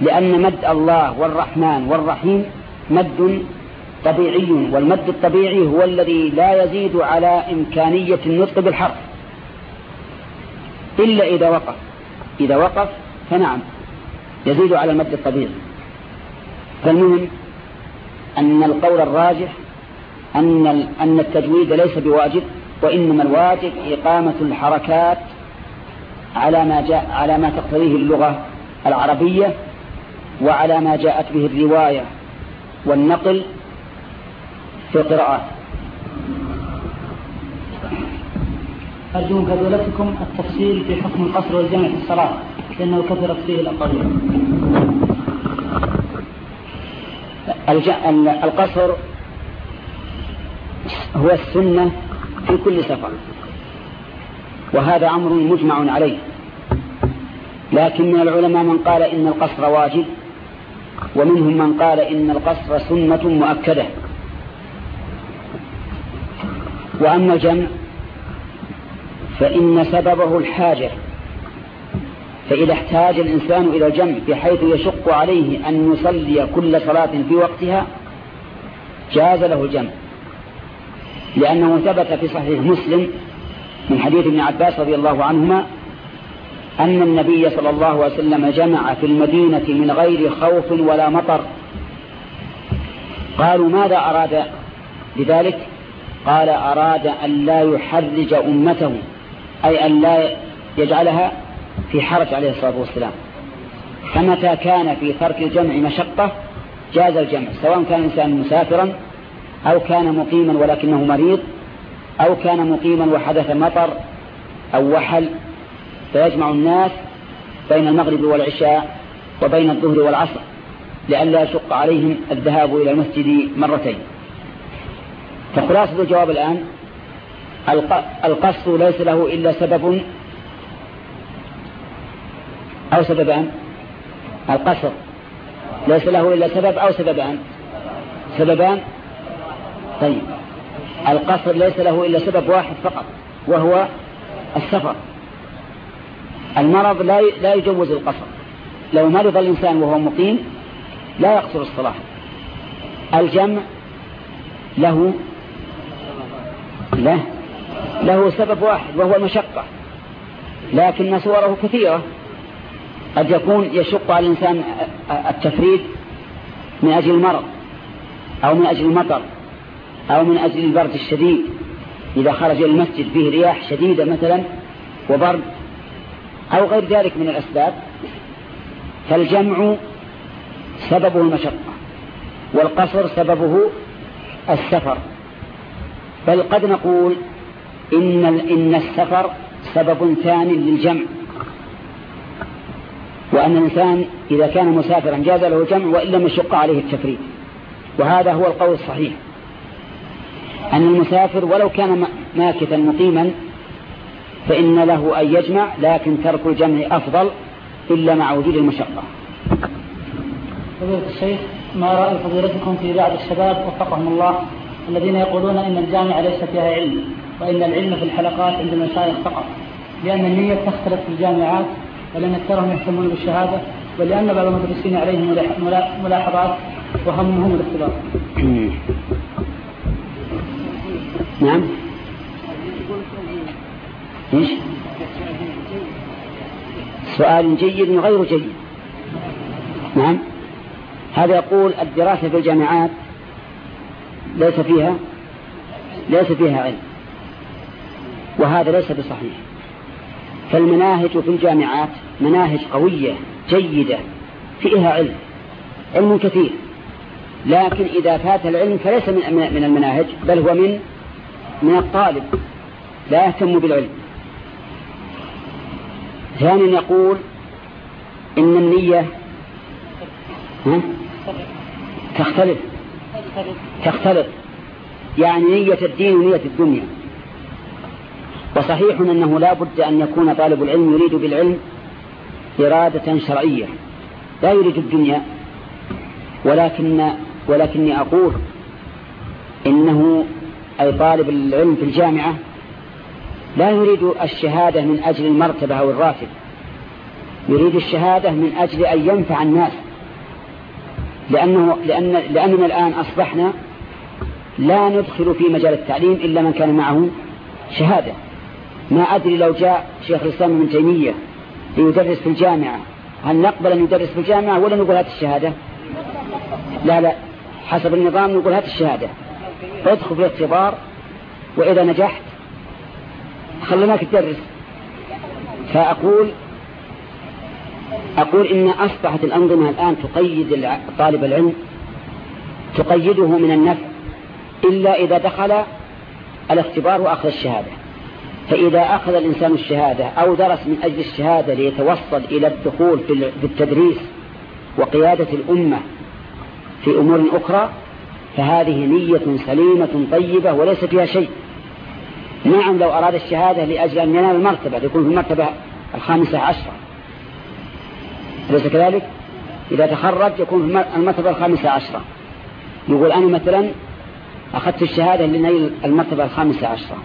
لأن مد الله والرحمن والرحيم مد طبيعي والمد الطبيعي هو الذي لا يزيد على إمكانية النطق بالحرف. إلا إذا وقف. إذا وقف فنعم. يزيد على المد الطبيعي. فالمهم أن القول الراجح أن أن التجويد ليس بواجب وإنما الواجب إقامة الحركات على ما جاء على ما تقتضيه اللغة العربية وعلى ما جاءت به الرواية والنقل في القراءات. أرجو من التفصيل في حكم القصر والجمع في الصلاة. لأنه كثرت فيه الأقوال القصر هو السنة في كل سفر. وهذا أمر مجمع عليه. لكن من العلماء من قال إن القصر واجب ومنهم من قال إن القصر سنة مؤكدة. وأما الجمع فإن سببه الحاجة. فإذا احتاج الإنسان إلى الجمع بحيث يشق عليه أن يصلي كل صلاة في وقتها جاز له الجمع. لأنه ثبت في صحيح مسلم من حديث ابن عباس رضي الله عنهما أن النبي صلى الله عليه وسلم جمع في المدينة من غير خوف ولا مطر. قالوا ماذا أراد بذلك؟ قال أراد أن لا يحرج أمته أي أن لا يجعلها في حرج عليه الصلاة والسلام. فمتى كان في ترك الجمع مشقة جاز الجمع سواء كان الإنسان مسافرا أو كان مقيما ولكنه مريض أو كان مقيما وحدث مطر أو وحل فيجمع الناس بين المغرب والعشاء وبين الظهر والعصر لئلا يشق عليهم الذهاب إلى المسجد مرتين. فخلاصة الجواب الآن القصر ليس له إلا سبب أو سببان القصر. ليس له إلا سبب أو سببان سببان طيب. القصر ليس له إلا سبب واحد فقط وهو السفر. المرض لا لا يجوز القصر. لو مرض الإنسان وهو مقيم لا يقصر الصلاة. الجمع له له له سبب واحد وهو المشقة لكن صوره كثيرة. قد يكون يشق على الإنسان التفريد من أجل المرض أو من أجل المطر أو من أجل البرد الشديد. إذا خرج المسجد فيه رياح شديدة مثلا وبرد أو غير ذلك من الأسباب فالجمع سببه المشقة والقصر سببه السفر. بل قد نقول إن, إن السفر سبب ثاني للجمع. وأن الإنسان إذا كان مسافرا جاز له الجمع وإن لم يشق عليه التفريد وهذا هو القول الصحيح. أن المسافر ولو كان ماكثا مقيما فإن له أن يجمع لكن ترك الجمع أفضل إلا مع وجود المشقة. فضيلة الشيخ ما رأي فضيلتكم في بعض الشباب وفقهم الله الذين يقولون إن الجامعة ليس فيها علم وإن العلم في الحلقات عند المشايخ فقط لأن النية تختلف في الجامعات ولأن أكثرهم يهتمون بالشهادة ولأن بعض المدرسين عليهم ملاحظات وهمهم الاختبار. نعم. إيش؟ سؤال جيد وغير جيد. نعم. هذا يقول الدراسة في الجامعات ليس فيها ليس فيها علم وهذا ليس بصحيح. فالمناهج في الجامعات مناهج قوية جيدة فيها علم علم كثير. لكن إذا فات العلم فليس من المناهج بل هو من من الطالب. لا يهتم بالعلم. ثانيا يقول إن النية تختلف. تختلف. يعني نية الدين ونية الدنيا. وصحيح أنه لا بد أن يكون طالب العلم يريد بالعلم إرادة شرعية. لا يريد الدنيا. ولكن ولكني أقول إنه أي طالب العلم في الجامعة لا يريد الشهادة من أجل المرتبة أو الراتب. يريد الشهادة من أجل أن ينفع الناس. لأنه لأن لأننا الآن أصبحنا لا ندخل في مجال التعليم إلا من كان معه شهادة. ما أدري لو جاء شيخ الإسلام من تيمية ليدرس في الجامعة. هل نقبل أن يدرس في الجامعة ولا نقول هذه الشهادة؟ لا لا. حسب النظام نقول هات الشهادة. ادخل في الاختبار وإذا نجحت خلناك تدرس. فأقول أقول إن أصبحت الأنظمة الآن تقيد طالب العلم تقيده من النفع إلا إذا دخل الاختبار وأخذ الشهادة. فإذا أخذ الإنسان الشهادة أو درس من أجل الشهادة ليتوصل إلى الدخول في التدريس وقيادة الأمة في أمور أخرى فهذه نية سليمة طيبة وليس فيها شيء. نعم لو أراد الشهادة لأجل أن ينال المرتبة يكون في المرتبة الخامسة عشرة. أليس كذلك؟ إذا تخرج يكون في المرتبة الخامسة عشرة. يقول أنا مثلا أخذت الشهادة لنيل المرتبة الخامسة عشرة.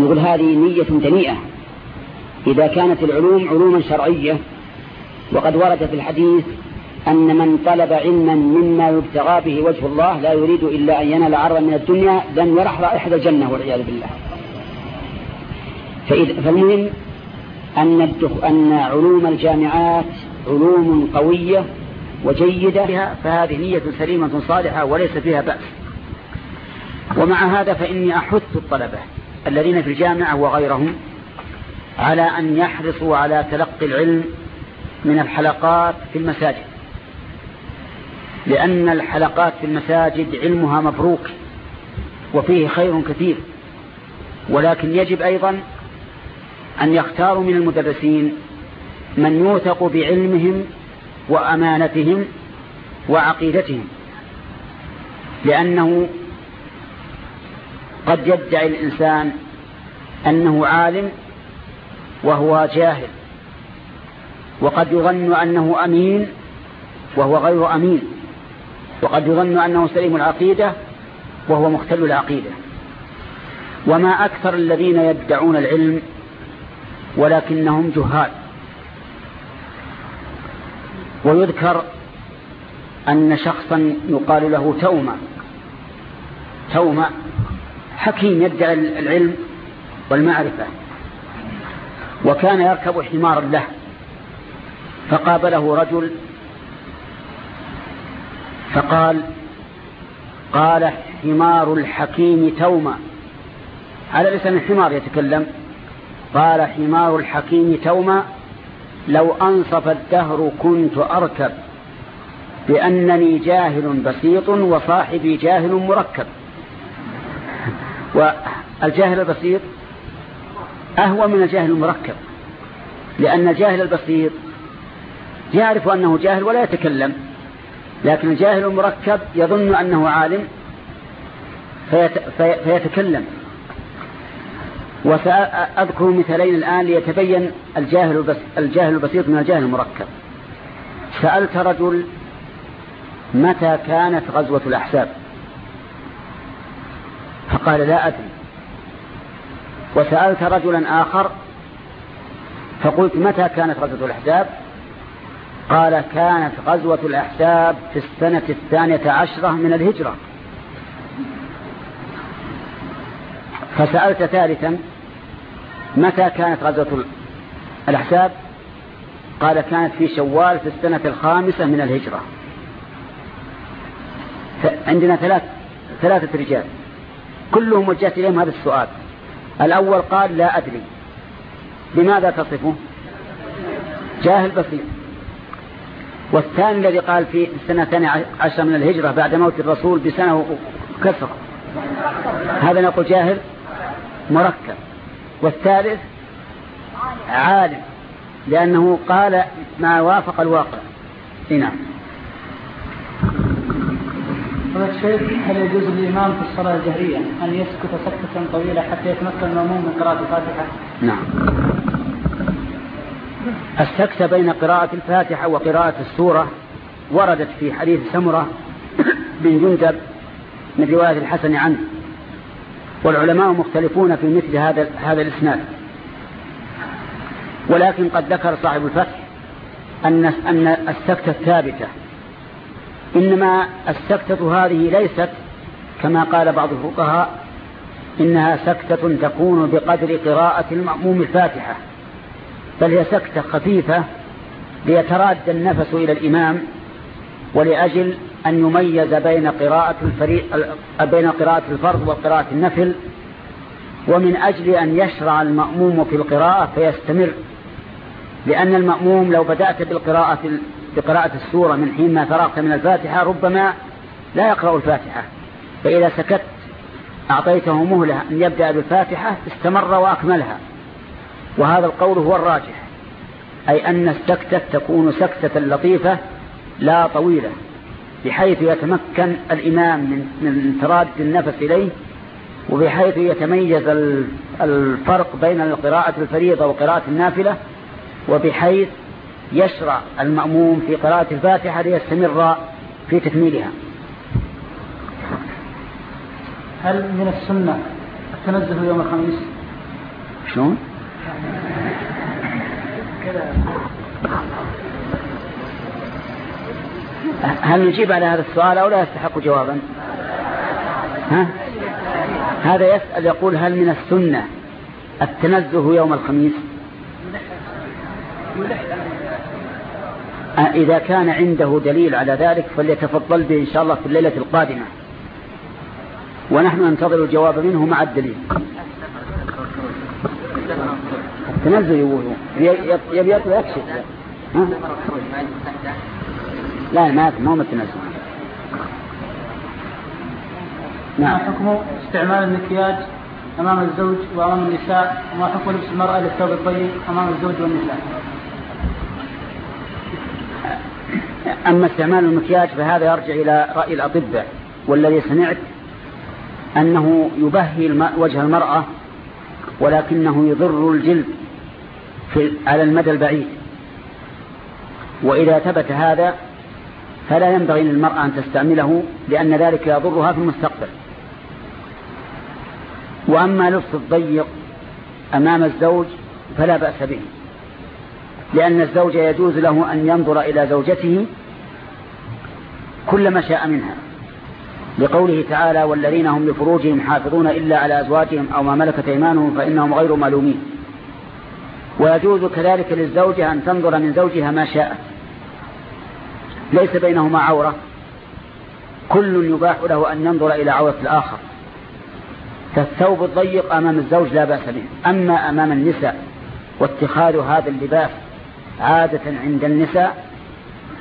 نقول هذه نية دنيئة إذا كانت العلوم علوما شرعية وقد ورد في الحديث أن من طلب علما مما يبتغى به وجه الله لا يريد إلا أن ينال عرضا من الدنيا لم يرح رائحة الجنة والعياذ بالله. فالمهم أن, أن علوم الجامعات علوم قوية وجيدة فهذه نية سليمة صالحة وليس فيها بأس. ومع هذا فإني أحث الطلبة. الذين في الجامعة وغيرهم على أن يحرصوا على تلقي العلم من الحلقات في المساجد. لأن الحلقات في المساجد علمها مبروك وفيه خير كثير. ولكن يجب أيضا أن يختاروا من المدرسين من يوثق بعلمهم وأمانتهم وعقيدتهم. لأنه قد يدعي الإنسان أنه عالم وهو جاهل وقد يظن أنه أمين وهو غير أمين وقد يظن أنه سليم العقيدة وهو مختل العقيدة. وما أكثر الذين يدعون العلم ولكنهم جهال. ويذكر أن شخصا يقال له توما توما حكيم يدعي العلم والمعرفة وكان يركب حمارا له فقابله رجل فقال قال حمار الحكيم توما. على لسان الحمار يتكلم. قال حمار الحكيم توما لو أنصف الدهر كنت أركب بأنني جاهل بسيط وصاحبي جاهل مركب. والجاهل البسيط أهوى من الجاهل المركب لأن الجاهل البسيط يعرف أنه جاهل ولا يتكلم لكن الجاهل المركب يظن أنه عالم فيت فيتكلم. وسأذكر مثالين الآن ليتبين الجاهل, البس الجاهل البسيط من الجاهل المركب. سألت رجل متى كانت غزوة الأحساب فقال لا أدري. وسألت رجلا آخر فقلت متى كانت غزوة الأحزاب؟ قال كانت غزوة الأحزاب في السنة الثانية عشرة من الهجرة. فسألت ثالثا متى كانت غزوة الأحزاب؟ قال كانت في شوال في السنة الخامسة من الهجرة. عندنا ثلاث ثلاثة رجال. كلهم وجهت إليهم هذا السؤال. الأول قال لا أدري. بماذا تصفه؟ جاهل بسيط. والثاني الذي قال في السنة الثانية عشر من الهجرة بعد موت الرسول بسنة وكسر هذا نقول جاهل مركب. والثالث عالم لأنه قال ما وافق الواقع. نعم. هذا الشيخ هل يجوز للإمام في الصلاة الجهرية أن يسكت سكتة طويلة حتى يتمكن المأموم من قراءة الفاتحة؟ نعم. السكتة بين قراءة الفاتحة وقراءة السورة وردت في حديث سمرة بن جندب من رواية الحسن عنه والعلماء مختلفون في مثل هذا هذا الإسناد ولكن قد ذكر صاحب الفتح أن أن السكتة الثابتة إنما السكتة هذه ليست كما قال بعض الفقهاء إنها سكتة تكون بقدر قراءة المأموم الفاتحة بل هي سكتة خفيفة ليتراد النفس إلى الإمام ولأجل أن يميز بين قراءة الفريق بين قراءة الفرض وقراءة النفل ومن أجل أن يشرع المأموم في القراءة فيستمر لأن المأموم لو بدأت بالقراءة بقراءة السورة من حين ما فرغت من الفاتحة ربما لا يقرأ الفاتحة. فإذا سكت أعطيته مهلة أن يبدأ بالفاتحة استمر وأكملها. وهذا القول هو الراجح. أي أن السكتة تكون سكتة لطيفة لا طويلة بحيث يتمكن الإمام من تراد النفس إليه وبحيث يتميز الفرق بين القراءة الفريضة وقراءة النافلة وبحيث يشرع المأموم في قراءة الفاتحة ليستمر في تكميلها. هل من السنة التنزه يوم الخميس؟ شلون؟ هل نجيب على هذا السؤال أو لا يستحق جوابا؟ ها؟ هذا يسأل يقول هل من السنة التنزه يوم الخميس؟ إذا كان عنده دليل على ذلك فليتفضل به إن شاء الله في الليلة القادمة. ونحن ننتظر الجواب منه مع الدليل. التنزه يقول يبي يكشف. لا ما ما هو التنزه. نعم. حكم استعمال المكياج أمام الزوج وأمام النساء؟ وما حكم لبس المرأة للثوب الضيق أمام الزوج والنساء؟ أما استعمال المكياج فهذا يرجع إلى رأي الأطباء والذي سمعت أنه يبهي وجه المرأة ولكنه يضر الجلد في على المدى البعيد. وإذا ثبت هذا فلا ينبغي للمرأة أن تستعمله لأن ذلك يضرها في المستقبل. وأما لبس الضيق أمام الزوج فلا بأس به. لأن الزوج يجوز له أن ينظر إلى زوجته كل ما شاء منها. لقوله تعالى والذين هم لفروجهم حافظون إلا على أزواجهم أو ما ملكت أيمانهم فإنهم غير ملومين. ويجوز كذلك للزوجة أن تنظر من زوجها ما شاءت. ليس بينهما عورة. كل يباح له أن ينظر إلى عورة الآخر. فالثوب الضيق أمام الزوج لا بأس به. أما أمام النساء واتخاذ هذا اللباس عادة عند النساء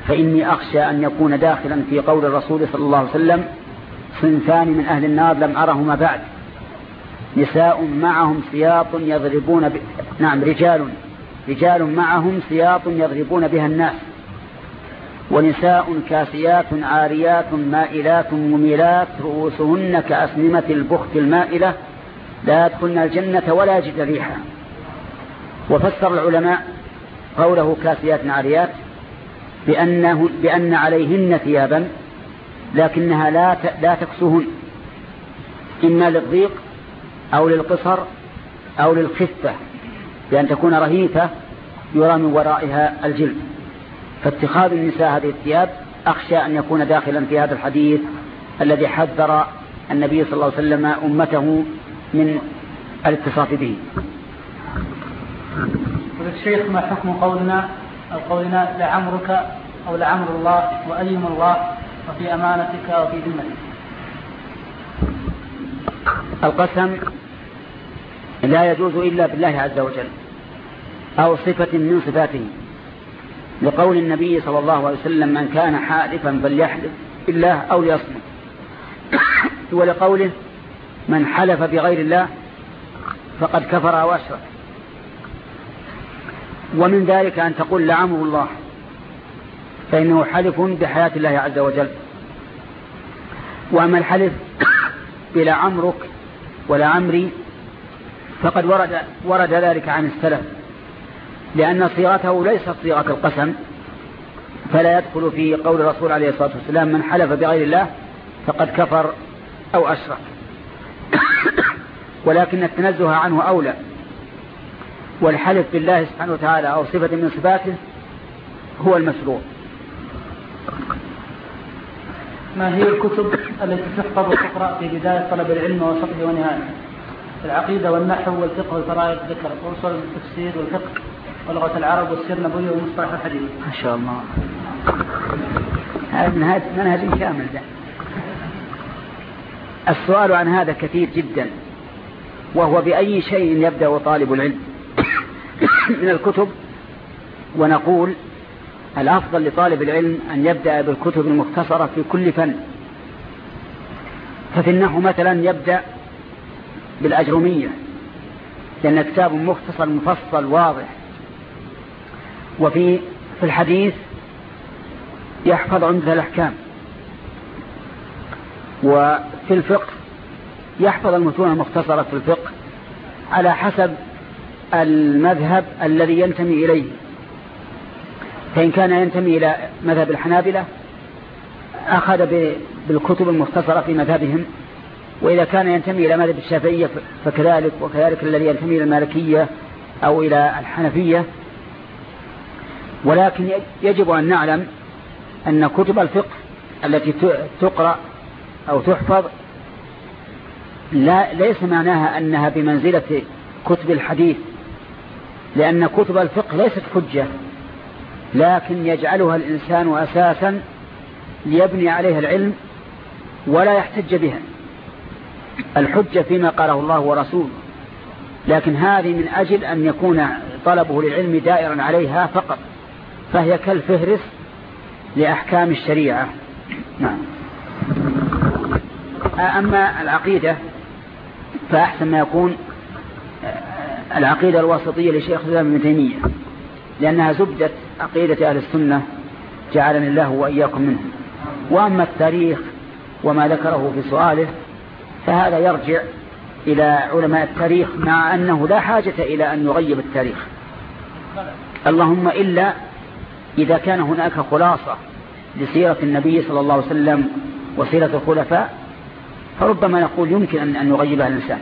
فإني أخشى أن يكون داخلا في قول الرسول صلى الله عليه وسلم صنفان من أهل النار لم أرهما بعد. نساء معهم سياط يضربون ب... نعم رجال رجال معهم سياط يضربون بها الناس. ونساء كاسيات عاريات مائلات مميلات رؤوسهن كأسنمة البخت المائلة لا يدخلن الجنة ولا يجد ريحا وفسر العلماء قوله كاسيات عاريات بأنه بأن عليهن ثيابا لكنها لا لا تكسوهن. إما للضيق أو للقصر أو للخفة بأن تكون رهيفة يرى من ورائها الجلد. فاتخاذ النساء هذه الثياب أخشى أن يكون داخلا في هذا الحديث الذي حذر النبي صلى الله عليه وسلم أمته من الاتصاف به. الشيخ ما حكم قولنا أو قولنا لعمرك أو لعمر الله وأيم الله وفي أمانتك وفي ذمتك؟ القسم لا يجوز إلا بالله عز وجل أو صفة من صفاته. لقول النبي صلى الله عليه وسلم من كان حالفا فليحلف بالله أو ليصمت. ولقوله من حلف بغير الله فقد كفر أو أشرك ومن ذلك أن تقول لعمر الله فإنه حلف بحياة الله عز وجل. وأما الحلف بلا عمرك ولا عمري فقد ورد, ورد ذلك عن السلف لأن صيغته ليست صيغة القسم فلا يدخل في قول الرسول عليه الصلاة والسلام من حلف بغير الله فقد كفر أو أشرك. ولكن التنزه عنه أولى. والحلف بالله سبحانه وتعالى أو صفة من صفاته هو المشروع. ما هي الكتب التي تحفظ وتقرأ في بداية طلب العلم ووسطه ونهايته العقيدة والنحو والفقه والفرائض ذكر وصول التفسير والفقه ولغة العرب والسير النبوي ومصطلح الحديث. ما شاء الله. هذا منهج, منهج كامل ده. السؤال عن هذا كثير جدا وهو بأي شيء يبدأ طالب العلم؟ من الكتب ونقول الأفضل لطالب العلم أن يبدأ بالكتب المختصرة في كل فن. ففي النحو مثلا يبدأ بالأجرمية لأن كتاب مختصر مفصل واضح. وفي في الحديث يحفظ عمدة الأحكام. وفي الفقه يحفظ المتون المختصرة في الفقه على حسب المذهب الذي ينتمي إليه. فإن كان ينتمي إلى مذهب الحنابلة أخذ بالكتب المختصرة في مذهبهم وإذا كان ينتمي إلى مذهب الشافعية فكذلك وكذلك الذي ينتمي إلى المالكية أو إلى الحنفية. ولكن يجب أن نعلم أن كتب الفقه التي تقرأ أو تحفظ لا ليس معناها أنها بمنزلة كتب الحديث. لأن كتب الفقه ليست حجة لكن يجعلها الإنسان أساسا ليبني عليها العلم ولا يحتج بها. الحجة فيما قاله الله ورسوله. لكن هذه من أجل أن يكون طلبه للعلم دائرا عليها فقط فهي كالفهرس لأحكام الشريعة. نعم. أما العقيدة فأحسن ما يكون العقيدة الوسطية لشيخ الإسلام ابن تيمية لأنها زبدة عقيدة أهل السنة جعلني الله وإياكم منه وأما التاريخ وما ذكره في سؤاله فهذا يرجع إلى علماء التاريخ مع أنه لا حاجة إلى أن يغيب التاريخ. اللهم إلا إذا كان هناك خلاصة لسيرة النبي صلى الله عليه وسلم وسيرة الخلفاء فربما نقول يمكن أن يغيبها الإنسان.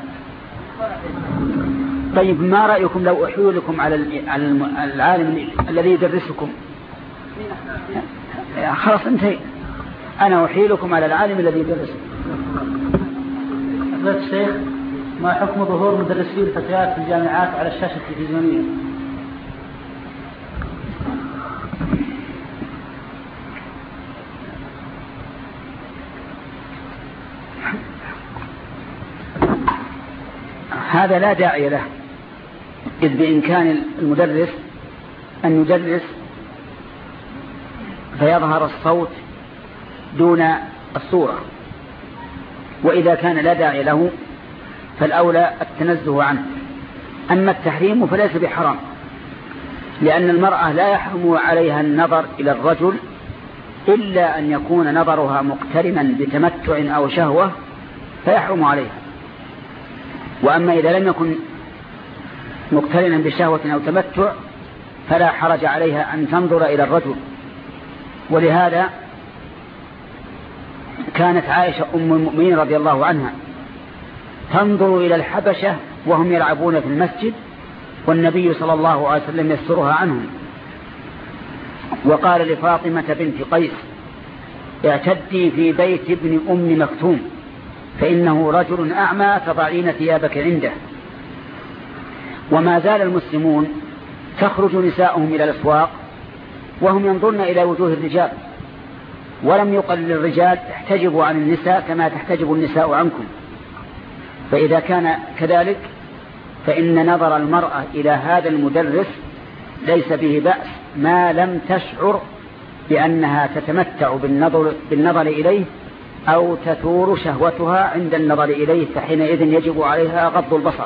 طيب ما رأيكم لو أحيل لكم على العالم الذي يدرسكم؟ خلاص انتهي. أنا أحيلكم على العالم الذي يدرسكم. فضيلة الشيخ ما حكم ظهور مدرسي الفتيات في الجامعات على الشاشة التلفزيونية؟ هذا لا داعي له. إذ بإمكان المدرس أن يدرس فيظهر الصوت دون الصورة وإذا كان لا داعي له فالأولى التنزه عنه. أما التحريم فليس بحرام لأن المرأة لا يحرم عليها النظر إلى الرجل إلا أن يكون نظرها مقترنا بتمتع أو شهوة فيحرم عليها. وأما إذا لم يكن مقترنا بشهوة أو تمتع فلا حرج عليها أن تنظر إلى الرجل. ولهذا كانت عائشة أم المؤمنين رضي الله عنها تنظر إلى الحبشة وهم يلعبون في المسجد والنبي صلى الله عليه وسلم يسترها عنهم. وقال لفاطمة بنت قيس اعتدي في بيت ابن أم مكتوم فإنه رجل أعمى تضعين ثيابك عنده. وما زال المسلمون تخرج نساؤهم إلى الأسواق وهم ينظرن إلى وجوه الرجال. ولم يقل للرجال احتجبوا عن النساء كما تحتجب النساء عنكم. فإذا كان كذلك فإن نظر المرأة إلى هذا المدرس ليس به بأس ما لم تشعر بأنها تتمتع بالنظر, بالنظر إليه أو تثور شهوتها عند النظر إليه فحينئذ يجب عليها غض البصر.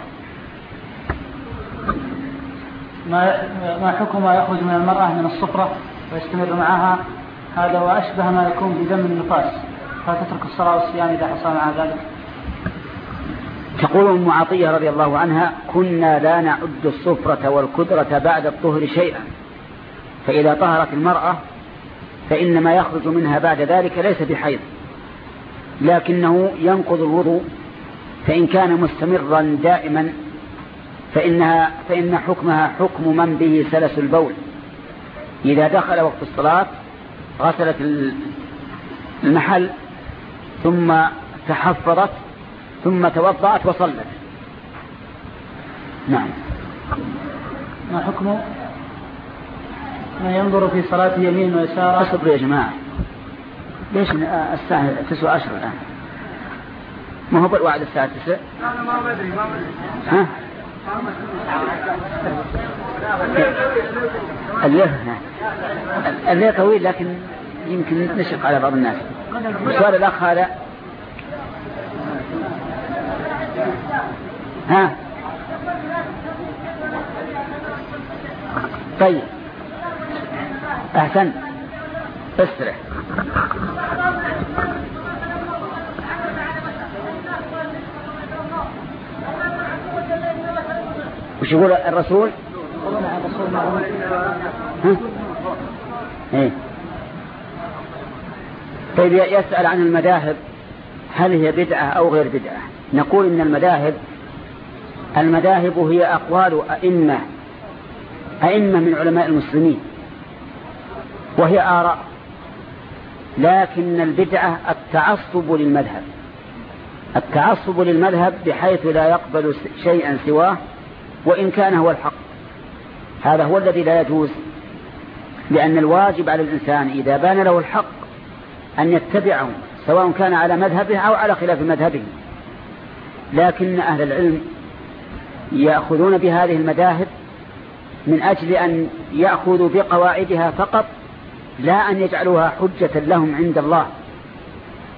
ما ما حكم ما يخرج من المرأة من الصفرة ويستمر معها؟ هذا وأشبه ما يكون بدم النفاس. فتترك الصلاة والصيام إذا حصل مع ذلك؟ تقول أم عطية رضي الله عنها كنا لا نعد الصفرة والكدرة بعد الطهر شيئا. فإذا طهرت المرأة فإن ما يخرج منها بعد ذلك ليس بحيض. لكنه ينقض الوضوء فإن كان مستمرا دائما فإنها فإن حكمها حكم من به سلس البول. إذا دخل وقت الصلاة غسلت المحل ثم تحفظت ثم توضأت وصلت. نعم. ما حكم؟ من ينظر في صلاة يمين ويسار؟ اصبروا يا جماعة. ليش الساعة تسعة عشر الآن؟ ما هو بالوعد الساعة تسعة لا ما بدري ما بدري. ها؟ الليل الليل طويل لكن يمكن نشق على بعض الناس. وسؤال الأخ هذا. ها؟ طيب. أحسن. استرح وش يقول الرسول؟ ها؟ إيه. طيب يسأل عن المذاهب هل هي بدعة أو غير بدعة؟ نقول إن المذاهب المذاهب هي أقوال أئمة أئمة من علماء المسلمين وهي آراء لكن البدعة التعصب للمذهب التعصب للمذهب بحيث لا يقبل شيئا سواه وإن كان هو الحق. هذا هو الذي لا يجوز. لأن الواجب على الإنسان إذا بان له الحق أن يتبعه سواء كان على مذهبه أو على خلاف مذهبه. لكن أهل العلم يأخذون بهذه المذاهب من أجل أن يأخذوا بقواعدها فقط لا أن يجعلوها حجة لهم عند الله.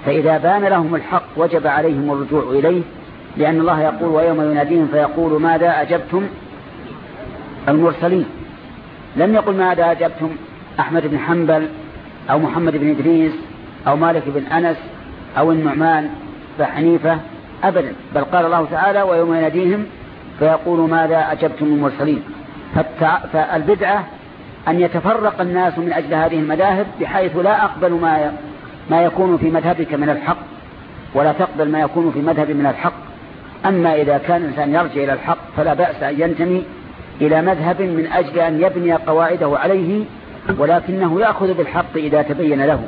فإذا بان لهم الحق وجب عليهم الرجوع إليه لأن الله يقول ويوم يناديهم فيقول ماذا أجبتم المرسلين. لم يقل ماذا أجبتم أحمد بن حنبل أو محمد بن إدريس أو مالك بن أنس أو النعمان فحنيفة أبدا. بل قال الله تعالى ويوم يناديهم فيقول ماذا أجبتم المرسلين. فالبدعة أن يتفرق الناس من أجل هذه المذاهب بحيث لا أقبل ما ما يكون في مذهبك من الحق ولا تقبل ما يكون في مذهب من الحق. أما إذا كان الإنسان يرجع إلى الحق فلا بأس أن ينتمي إلى مذهب من أجل أن يبني قواعده عليه ولكنه يأخذ بالحق إذا تبين له.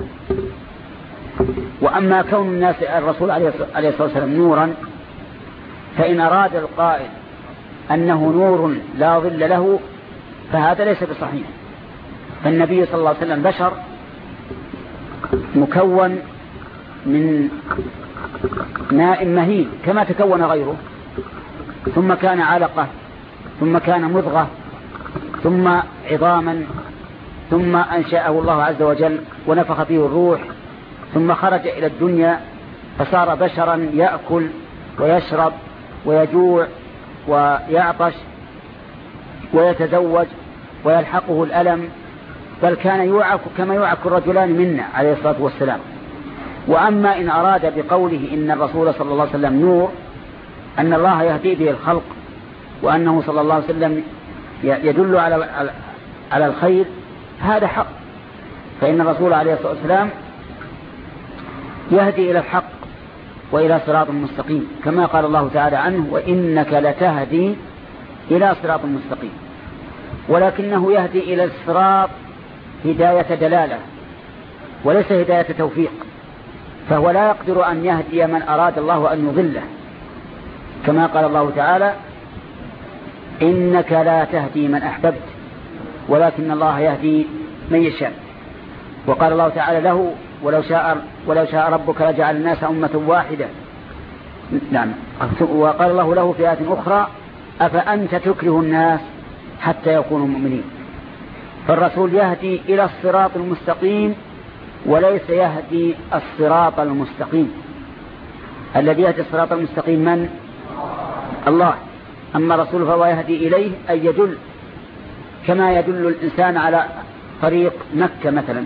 وأما كون الناس الرسول عليه الصلاة والسلام نورا فإن أراد القائل أنه نور لا ظل له فهذا ليس بصحيح. فالنبي صلى الله عليه وسلم بشر مكون من ماء مهين كما تكون غيره. ثم كان علقة ثم كان مضغة ثم عظاما ثم أنشأه الله عز وجل ونفخ فيه الروح ثم خرج إلى الدنيا فصار بشرا يأكل ويشرب ويجوع ويعطش ويتزوج ويلحقه الألم بل كان يوعك كما يوعك الرجلان منا عليه الصلاة والسلام. وأما إن أراد بقوله إن الرسول صلى الله عليه وسلم نور أن الله يهدي به الخلق وأنه صلى الله عليه وسلم يدل على على الخير هذا حق. فإن الرسول عليه الصلاة والسلام يهدي إلى الحق وإلى صراط مستقيم كما قال الله تعالى عنه وإنك لتهدي إلى صراط مستقيم. ولكنه يهدي إلى الصراط هداية دلالة وليس هداية توفيق. فهو لا يقدر أن يهدي من أراد الله أن يضله. كما قال الله تعالى إنك لا تهدي من أحببت ولكن الله يهدي من يشاء. وقال الله تعالى له ولو شاء, ولو شاء ربك لجعل الناس أمة واحدة. نعم. وقال الله له في آية أخرى أفأنت تكره الناس حتى يكونوا مؤمنين؟ فالرسول يهدي إلى الصراط المستقيم وليس يهدي الصراط المستقيم. الذي يهدي الصراط المستقيم من؟ الله. أما الرسول فهو يهدي إليه أي يدل كما يدل الإنسان على طريق مكة مثلا.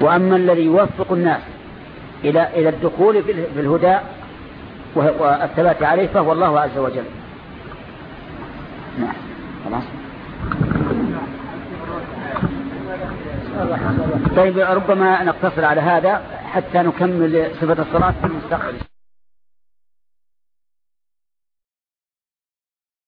وأما الذي يوفق الناس إلى إلى الدخول في الهدى والثبات عليه فهو الله عز وجل. نعم. خلاص. طيب ربما نقتصر على هذا حتى نكمل صفة الصلاة في المستقبل.